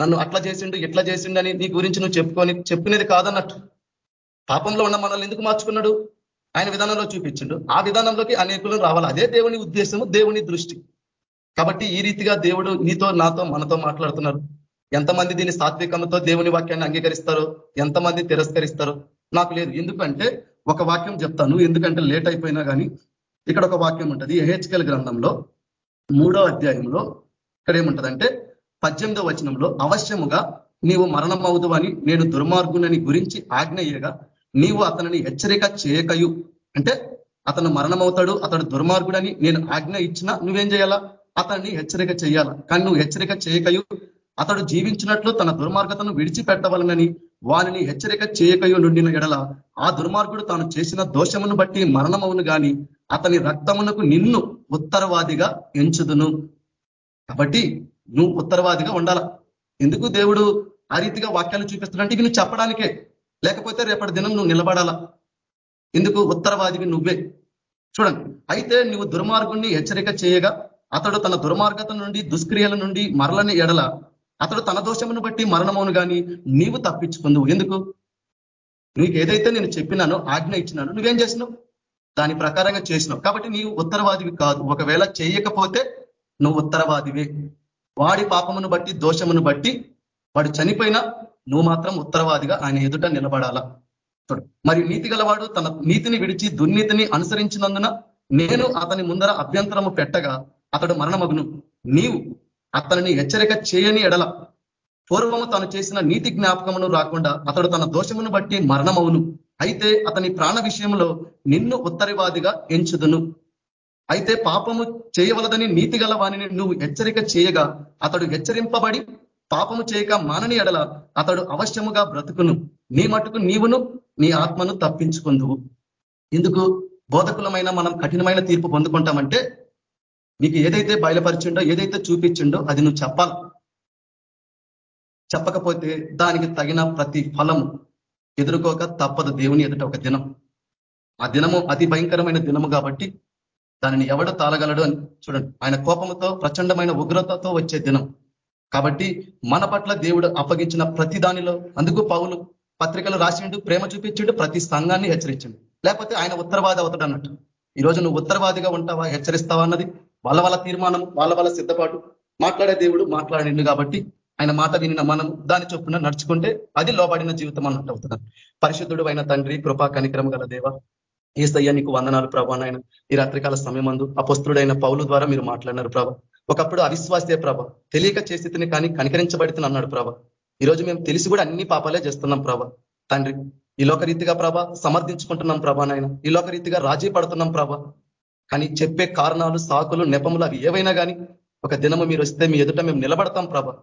నన్ను అట్లా చేసిండు ఇట్లా చేసిండు అని నీ గురించి నువ్వు చెప్పుకొని చెప్పుకునేది కాదన్నట్టు. పాపంలో ఉన్న మనల్ని ఎందుకు మార్చుకున్నాడు? ఆయన విధానంలో చూపించిండు. ఆ విధానంలోకి అనేకులు రావాలి. అదే దేవుని ఉద్దేశము దేవుని దృష్టి. కాబట్టి ఈ రీతిగా దేవుడు నీతో నాతో మనతో మాట్లాడుతున్నారు. ఎంతమంది దీని సాత్వికంతో దేవుని వాక్యాన్ని అంగీకరిస్తారో ఎంతమంది తిరస్కరిస్తారో నాకు లేదు. ఎందుకంటే ఒక వాక్యం చెప్తాను. ఎందుకంటే లేట్ అయిపోయినా కానీ ఇక్కడ ఒక వాక్యం ఉంటుంది. హెచ్కెల్ గ్రంథంలో మూడో అధ్యాయంలో ఇక్కడ ఏముంటుందంటే పద్దెనిమిదో వచనంలో అవశ్యముగా నీవు మరణం అని నేను దుర్మార్గునని గురించి ఆజ్ఞయ్యగా నీవు అతనిని హెచ్చరిక చేయకయు. అంటే అతను మరణమవుతాడు అతడు దుర్మార్గుడని నేను ఆజ్ఞ ఇచ్చినా నువ్వేం చేయాలా? అతన్ని హెచ్చరిక చేయాల? కానీ నువ్వు హెచ్చరిక చేయకయు. అతడు జీవించినట్లు తన దుర్మార్గతను విడిచిపెట్టవలనని వారిని హెచ్చరిక చేయకయు నుండిన ఎడల ఆ దుర్మార్గుడు తాను చేసిన దోషమును బట్టి మరణమవును గాని అతని రక్తమునకు నిన్ను ఉత్తరవాదిగా ఎంచుదును. కాబట్టి నువ్వు ఉత్తరవాదిగా ఉండాల. ఎందుకు దేవుడు ఆ రీతిగా వాక్యాలు చూపిస్తున్నాడంటే ఇవి నువ్వు చెప్పడానికే. లేకపోతే రేపటి దినం నువ్వు నిలబడాలా. ఎందుకు? ఉత్తరవాదివి నువ్వే. చూడండి అయితే నువ్వు దుర్మార్గుణ్ణి హెచ్చరిక చేయగా అతడు తన దుర్మార్గత నుండి దుష్క్రియల నుండి మరలని ఎడల. అతడు తన దోషమును బట్టి మరణమును కానీ నీవు తప్పించుకుందువు. ఎందుకు? నీకు ఏదైతే నేను చెప్పినానో ఆజ్ఞ ఇచ్చినానో నువ్వేం చేసినావు? దాని ప్రకారంగా చేసినావు. కాబట్టి నీవు ఉత్తరవాదివి కాదు. ఒకవేళ చేయకపోతే నువ్వు ఉత్తరవాదివే. వాడి పాపమును బట్టి దోషమును బట్టి వాడు చనిపోయినా నువ్వు మాత్రం ఉత్తరవాదిగా ఆయన ఎదుట నిలబడాలా? మరి నీతి గలవాడు తన నీతిని విడిచి దుర్నీతిని అనుసరించినందున నేను అతని ముందర అభ్యంతరము పెట్టగా అతడు మరణమగును. నీవు అతనిని హెచ్చరిక చేయని ఎడల పూర్వము తాను చేసిన నీతి జ్ఞాపకమును రాకుండా అతడు తన దోషమును బట్టి మరణమవును. అయితే అతని ప్రాణ విషయంలో నిన్ను ఉత్తరవాదిగా ఎంచుదును. అయితే పాపము చేయవలదని నీతి గల వాణిని నువ్వు హెచ్చరిక చేయగా అతడు హెచ్చరింపబడి పాపము చేయక మానని ఎడల అతడు అవశ్యముగా బ్రతుకును. నీ మటుకు నీవును నీ ఆత్మను తప్పించుకుందువు. ఎందుకు బోధకులమైన మనం కఠినమైన తీర్పు పొందుకుంటామంటే నీకు ఏదైతే బయలుపరిచిండో ఏదైతే చూపించిండో అది నువ్వు చెప్పాలి. చెప్పకపోతే దానికి తగిన ప్రతి ఫలము ఎదుర్కోక తప్పదు దేవుని ఎదుట ఒక దినం. ఆ దినము అతి భయంకరమైన దినము కాబట్టి దానిని ఎవడు తాళగలడు అని చూడండి. ఆయన కోపంతో ప్రచండమైన ఉగ్రతతో వచ్చే దినం. కాబట్టి మన పట్ల దేవుడు అప్పగించిన ప్రతి దానిలో అందుకు పౌలు పత్రికలు రాసిండు ప్రేమ చూపించిండు ప్రతి సంఘాన్ని హెచ్చరించిండు. లేకపోతే ఆయన ఉత్తరవాది అవుతాడు అన్నట్టు. ఈరోజు నువ్వు ఉత్తరవాదిగా ఉంటావా హెచ్చరిస్తావా అన్నది? వాళ్ళ వాళ్ళ తీర్మానం వాళ్ళ వాళ్ళ సిద్ధపాటు. మాట్లాడే దేవుడు మాట్లాడిండు కాబట్టి ఆయన మాట వినిన మనం దాని చొప్పున నడుచుకుంటే అది లోబడిన జీవితం అన్నట్టు అవుతుంది పరిశుద్ధుడు అయిన తండ్రి కృపా కనిక్రమ గల దేవ ఏసయ్య నీకు వందనాలు ప్రభా నాయన. ఈ రాత్రికాల సమయమందు అపస్తుడైన పౌలు ద్వారా మీరు మాట్లాడినారు ప్రభా. ఒకప్పుడు అవిశ్వాసే ప్రభ. తెలియక చేసి కానీ కనికరించబడుతున్న అన్నాడు ప్రభ. ఈరోజు మేము తెలిసి కూడా అన్ని పాపాలే చేస్తున్నాం ప్రభ. తండ్రి ఈ లోక రీతిగా ప్రభ సమర్థించుకుంటున్నాం ప్రభా నాయన. ఈ రీతిగా రాజీ పడుతున్నాం ప్రభ. కానీ చెప్పే కారణాలు సాకులు నెపములు అవి ఏవైనా కానీ ఒక దినము మీరు వస్తే మీ ఎదుట మేము నిలబడతాం ప్రభ.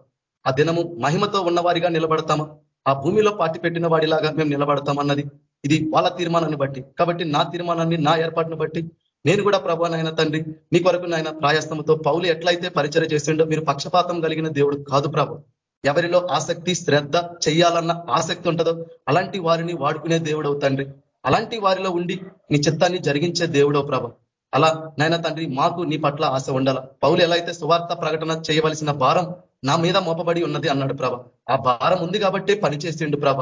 ఆ దినము మహిమతో ఉన్నవారిగా నిలబడతామా? ఆ భూమిలో పాటి పెట్టిన వాడిలాగా మేము నిలబడతాం అన్నది ఇది వాళ్ళ తీర్మానాన్ని బట్టి. కాబట్టి నా తీర్మానాన్ని నా ఏర్పాటును బట్టి నేను కూడా ప్రభా నాయన తండ్రి నీ కొరకు నాయన ప్రాయస్తముతో పౌలు ఎట్లయితే పరిచయం చేసిండో మీరు పక్షపాతం కలిగిన దేవుడు కాదు ప్రభు. ఎవరిలో ఆసక్తి శ్రద్ధ చెయ్యాలన్న ఆసక్తి ఉంటుందో అలాంటి వారిని వాడుకునే దేవుడవు తండ్రి. అలాంటి వారిలో ఉండి నీ చిత్తాన్ని జరిగించే దేవుడవు ప్రభ. అలా నాయన తండ్రి మాకు నీ పట్ల ఆశ ఉండాల. పౌలు ఎలా అయితే సువార్త ప్రకటన చేయవలసిన భారం నా మీద మోపబడి ఉన్నది అన్నాడు ప్రభ. ఆ భారం ఉంది కాబట్టి పనిచేసిండు ప్రభ.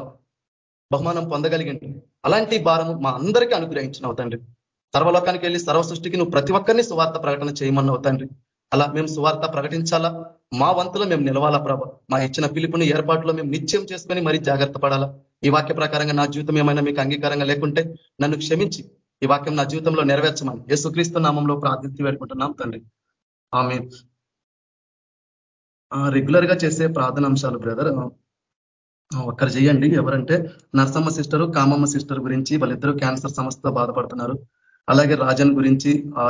బహుమానం పొందగలిగింది అలాంటి భారము మా అందరికీ అనుగ్రహించినవు తండ్రి. సర్వలోకానికి వెళ్ళి సర్వ సృష్టికి నువ్వు ప్రతి ఒక్కరిని సువార్త ప్రకటన చేయమన్నావు తండ్రి. అలా మేము సువార్త ప్రకటించాలా? మా వంతులో మేము నిలవాలా ప్రభ? మా ఇచ్చిన పిలుపుని ఏర్పాటులో మేము నిత్యం చేసుకొని మరీ జాగ్రత్త పడాలా? ఈ వాక్య ప్రకారంగా నా జీవితం ఏమైనా మీకు అంగీకారంగా లేకుంటే నన్ను క్షమించి. ఈ వాక్యం నా జీవితంలో నెరవేర్చమని యేసుక్రీస్తు నామంలో ప్రార్థించి పెట్టుకుంటున్నాం తండ్రి. ఆమె రెగ్యులర్గా చేసే ప్రార్థన అంశాలు బ్రదర్ ఒక్కరు చేయండి. ఎవరంటే నర్సమ్మ సిస్టరు కామమ్మ సిస్టర్ గురించి వాళ్ళిద్దరూ క్యాన్సర్ సమస్యతో బాధపడుతున్నారు. అలాగే రాజన్ గురించి ఆ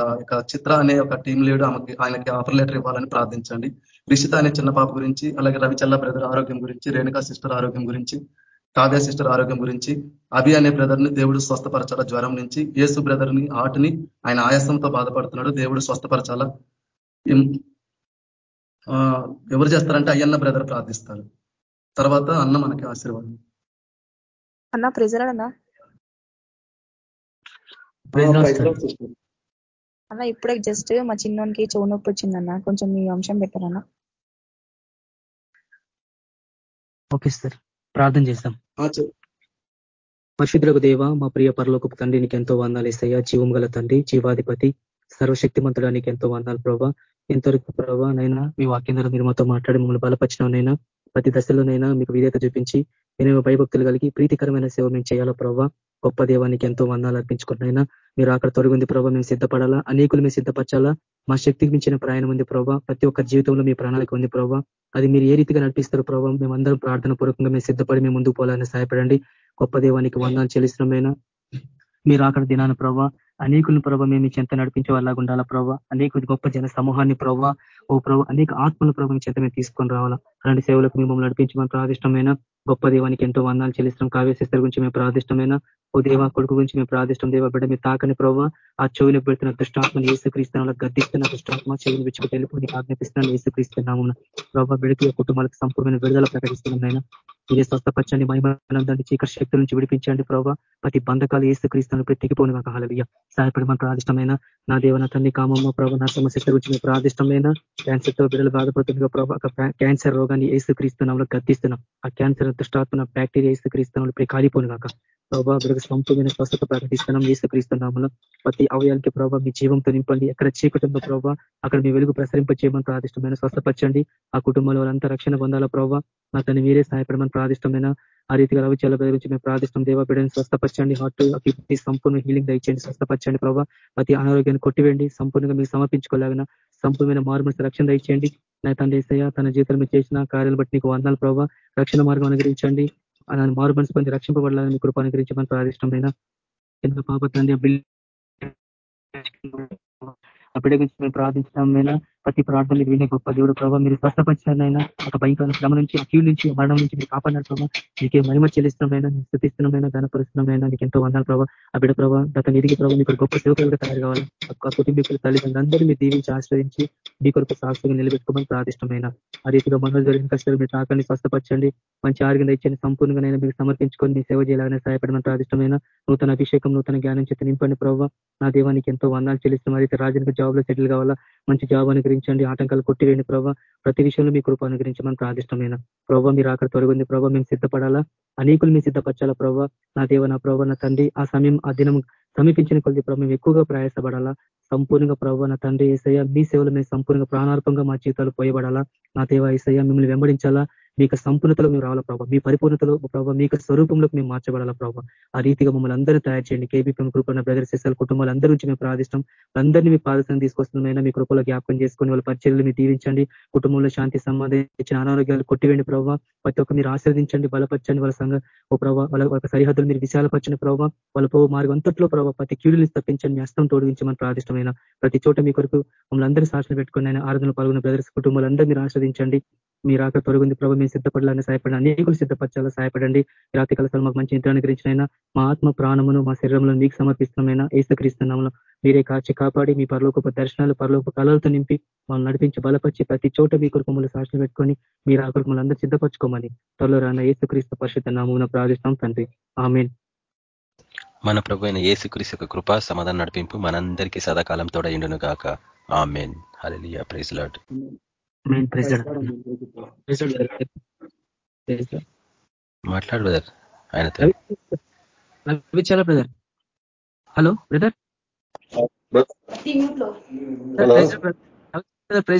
చిత్ర అనే ఒక టీం లీడ్ ఆమెకి ఆయనకి ఆఫర్ లెటర్ ఇవ్వాలని ప్రార్థించండి. రిషిత అనే చిన్న పాప గురించి అలాగే రవిచల్ల బ్రదర్ ఆరోగ్యం గురించి రేణుకా సిస్టర్ ఆరోగ్యం గురించి కావ్య సిస్టర్ ఆరోగ్యం గురించి అభి అనే బ్రదర్ని దేవుడు స్వస్థపరచాల జ్వరం నుంచి యేసు బ్రదర్ని ఆటని ఆయన ఆయాసంతో బాధపడుతున్నాడు. దేవుడు స్వస్థపరచాల. ఎవరు చేస్తారంటే అయ్యన్న బ్రదర్ ప్రార్థిస్తారు. తర్వాత అన్న మనకి ఆశీర్వాదం. అన్న ప్రెజరాడన్నా అన్న. ఇప్పుడే జస్ట్ మా చిన్నోనికి చెవు నొప్పి వచ్చిందన్న కొంచెం మీ అంశం పెట్టారన్నా ఓకే సార్ ప్రార్థన చేస్తాం పరిశుద్ధులకు దేవ మా ప్రియ పరలోకపు తండ్రి నీకు ఎంతో వందాలు ఇస్తాయా. జీవం గల తండ్రి జీవాధిపతి సర్వశక్తిమంతుడానికి ఎంతో వందాలు ప్రభావ ఎంతవరకు ప్రభావ నైనా మీ వాక్యం ద్వారా మీరు మాతో మాట్లాడి మమ్మల్ని బలపరిచినైనా ప్రతి దశలోనైనా మీకు విధేత చూపించి నేను భయభక్తులు కలిగి ప్రీతికరమైన సేవ మేము చేయాలా ప్రభావ గొప్ప దేవానికి ఎంతో వందాలు అర్పించుకుంటున్నాయినా మీరు అక్కడ తొలగింది ప్రభావ మేము సిద్ధపడాలా? అనేకులు మేము సిద్ధపరచాలా? మా శక్తికి మించిన ప్రయాణం ఉంది ప్రభావ ప్రతి ఒక్క జీవితంలో మీ ప్రణాళిక ఉంది ప్రభావ అది మీరు ఏ రీతిగా నడిపిస్తారు ప్రభావ మేమందరం ప్రార్థన పూర్వకంగా మేము సిద్ధపడి మేము ముందుకు పోవాలని సహాయపడండి. గొప్ప దేవానికి వందాలు చెల్లిస్తున్నామైనా మీరు అక్కడ దినాన ప్రభావ అనేకులను ప్రభావ మేము చెంత నడిపించే వాళ్ళగా ఉండాలా ప్రభావ అనేక గొప్ప జన సమూహాన్ని ప్రభావ ఓ ప్రభావ అనేక ఆత్మల ప్రభావం చెంత మేము తీసుకొని రావాలా? అలాంటి సేవలకు మిమ్మల్ని నడిపించమని ప్రాదిష్టమైన గొప్ప దేవానికి ఎంతో వందాలు చెల్లిస్తాం కావ్యశిస్తర గురించి మేము ప్రాదిష్టమైన ఓ దేవ కొడుకు గురించి మేము ప్రార్థిష్టం దేవ బిడ్డ మీరు తాకని ప్రభావ ఆ చెవులు పెడుతున్న దుష్టాత్మను ఏసుక్రీస్తున్న గద్దిస్తున్న దుష్టాత్మ చెవిని విచ్చుకు వెళ్ళిపోయి ఆజ్ఞాపిస్తున్నాను ఏసుక్రీస్తున్నాము ప్రభావ బిడకి కుటుంబాలకు సంపూర్ణ విడుదల ప్రకటిస్తున్నాం ఆయన మీరే స్వస్థపచ్చండి మహిమానందాన్ని చీకటి శక్తుల నుంచి విడిపించండి ప్రభావ ప్రతి బంధకాలు ఏసుక్రీస్తున్న ప్రతికిపోయిన ఒక హలవియ సహాయపడమని ప్రాదిష్టమైన నా దేవన తల్లి కామమ్మ ప్రభావ నా సమస్య గురించి మేము ప్రాదిష్టమైన క్యాన్సర్తో బిడ్డలు బాధపడుతున్న ప్రభావ క్యాన్సర్ రోగాన్ని ఏసుక్రీస్తున్నాంలో గద్దిస్తున్నాం. ఆ క్యాన్సర్ దుష్టాత్మ బ్యాక్టీరియా ఏసుక్రీస్తున్నాంలో ఇప్పుడు కాలిపోను కాక ప్రభావ బ్రదర్ సంపూర్ణ స్వస్థత ప్రకటిస్తున్నాం. ఏసుక్రీస్తున్నాములో ప్రతి అవయాలకి ప్రభావ మీ జీవంతో నింపండి. ఎక్కడ చీకటిందో ప్రభావ అక్కడ మీ వెలుగు ప్రసరింపచేయమని ప్రాదిష్టమైన స్వస్థపరచండి. ఆ కుటుంబంలో వాళ్ళంతా రక్షణ పొందాల ప్రభావ అతన్ని మీరే సహాయపడమని ప్రాదిష్టమైన ఆ రీతిగా రవిచాల గురించి మేము ప్రార్థిస్తాం. దేవ బిడ్డని స్వస్థపరచండి. హార్ట్ కిడ్నీ సంపూర్ణ హీలింగ్ దయచేయండి. స్వస్థపరచండి ప్రభావ ప్రతి అనారోగ్యాన్ని కొట్టివేయండి. సంపూర్ణంగా మీకు సమర్పించుకోలేగిన సంపూర్ణమైన మార్మల్స్ రక్షణ దయచేయండి. నా తండ్రి ఏసయ్య తన జీవితంలో మీరు చేసిన కార్యాలు బట్టి నీకు వందాలు ప్రభావ రక్షణ మార్గం అనుగ్రహించండి. మారు మనసు పొంది రక్షింపబడాలని మీ కృప అనుగ్రహించమని ప్రాదిష్టమైన ఎంత పాప తండ్రి గురించి మేము ప్రార్థించడం ప్రతి ప్రార్థన మీరు వినే గొప్ప దేవుడు ప్రభావ మీరు స్వస్థపరిచినైనా ఒక భయంకరమైన శ్రమ నుంచి అక్యూ నుంచి మరణం నుంచి మీరు కాపాడినారు ప్రభావ మీకే మహిమ చెల్లిస్తున్నామైనా స్థుతిస్తున్నామైనా ధనపరుస్తున్నామైనా మీకు ఎంతో వందాలు ప్రభావ ఆ బిడ ప్రభావ గత నిధికి ప్రభావ మీకు గొప్ప సేవకులుగా తయారు కావాలి. ఆ కుటుంబీకులు తల్లిదండ్రులందరూ మీరు దీవించి ఆశ్రయించి మీ కొరకు సాక్షిగా నిలబెట్టుకోమని ప్రార్థిష్టమైన ఆ రీతిగా మనలో జరిగిన కష్టాలు మీరు తాకాన్ని స్వస్థపరచండి. మంచి ఆరోగ్యం ఇచ్చండి సంపూర్ణంగా మీకు సమర్పించుకొని మీ సేవ చేయాలని సహాయపడమని ప్రార్థిష్టమైన నూతన అభిషేకం నూతన జ్ఞానం చేత నింపండి ప్రభావ నా దేవానికి ఎంతో వందాలు చెల్లిస్తున్నాం. అయితే రాజునికి జాబ్లో సెటిల్ కావాలా? మంచి జాబ్ అనుగ్రహించండి ఆటంకాలు కొట్టివేయండి ప్రభావ ప్రతి విషయంలో మీ కృప అనుగ్రహించమని ప్రార్థిష్టమైన ప్రభావ మీరు అక్కడ తొలగింది ప్రభావ మేము సిద్ధపడాలా? అనేకులు మీ సిద్ధపరచాలా ప్రభావ నా దేవ నా ప్రభావ నా తండ్రి ఆ సమయం ఆ దినం సమీపించిన కొద్ది ప్రభావ మేము ఎక్కువగా ప్రయాసపడాలా? సంపూర్ణంగా ప్రభావ నా తండ్రి ఏసయ్య మీ సేవలు మేము సంపూర్ణంగా ప్రాణార్పంగా మా జీవితాలు పోయబడాలా? నా దేవ ఏసయ్య మిమ్మల్ని వెంబడించాలా? మీకు సంపూర్ణతలో మేము రావాలా ప్రభావ మీ పరిపూర్ణతలో ప్రభావ మీకు స్వరూపంలోకి మేము మార్చబడాలా ప్రభావ ఆ రీతిగా మమ్మల్ని అందరూ తయారు చేయండి. కేబీపీఎం కృపణ బ్రదర్ సిస్టర్ కుటుంబాలు అందరి నుంచి మేము ప్రార్థిస్తాం. అందరినీ మీ పాదసం తీసుకొస్తున్నామైనా మీ కృపలో జ్ఞాపకం చేసుకొని వాళ్ళ పరిచయలు మీరు దీవించండి. కుటుంబంలో శాంతి సంబంధించిన అనారోగ్యాలు కొట్టివేండి ప్రభావ ప్రతి ఒక్క మీరు ఆశ్రదించండి బలపరచండి వాళ్ళ సంఘ ఓ ప్రభావ వాళ్ళ సరిహద్దులు మీరు విశాలపరచండి ప్రభావ వాళ్ళ పో మార్గం అంతట్లో ప్రభావ ప్రతి క్యూరిని తప్పించండి. మీ అస్తం తోడిగించమని ప్రార్థిష్టమైన ప్రతి చోట మీ కొరకు మమ్మల్ని అందరూ సాక్షులు పెట్టుకుని ఆయన ఆరాధన పాల్గొన్న బ్రదర్స్ కుటుంబాలు అందరినీ మీరు ఆశ్రదించండి మీరు ఆక తొలగింది ప్రభావ మేము సిద్ధపడాలని సహాయపడండి. అనేకులు సిద్ధపరచాలా సహాయపడండి. రాత్రి కలసాలు మాకు మంచి ఇంద్రాన్ని గురించినైనా మా ఆత్మ ప్రాణమును మా శరీరంలో మీకు సమర్పిస్తున్నామైనా ఏసుక్రీస్తున్నాములో మీరే కాచి కాపాడి మీ పరలోక దర్శనాలు పరలోక కళలతో నింపి మమ్మల్ని నడిపించి బలపరిచి ప్రతి చోట మీ కొరకు మమ్మల్ని సాక్షులు పెట్టుకొని మీరు ఆ కొరకు అందరూ సిద్ధపరచుకోమని త్వరలో రాన్న ఏసుక్రీస్తు పరిషత్ నామూన ప్రార్థిస్తాం తండ్రి. ఆమెన్. మన ప్రభు అయిన ఏసుక్రీస్తు యొక్క కృప సమాధానం నడిపింపు మనందరికీ సదాకాలం తోడైండును గాక. ఆమెన్. హలియా ప్రైజ్ లాడ్ మాట్లాడు బ్రదర్ ఆయనతో చాలా brother hello brother hello praise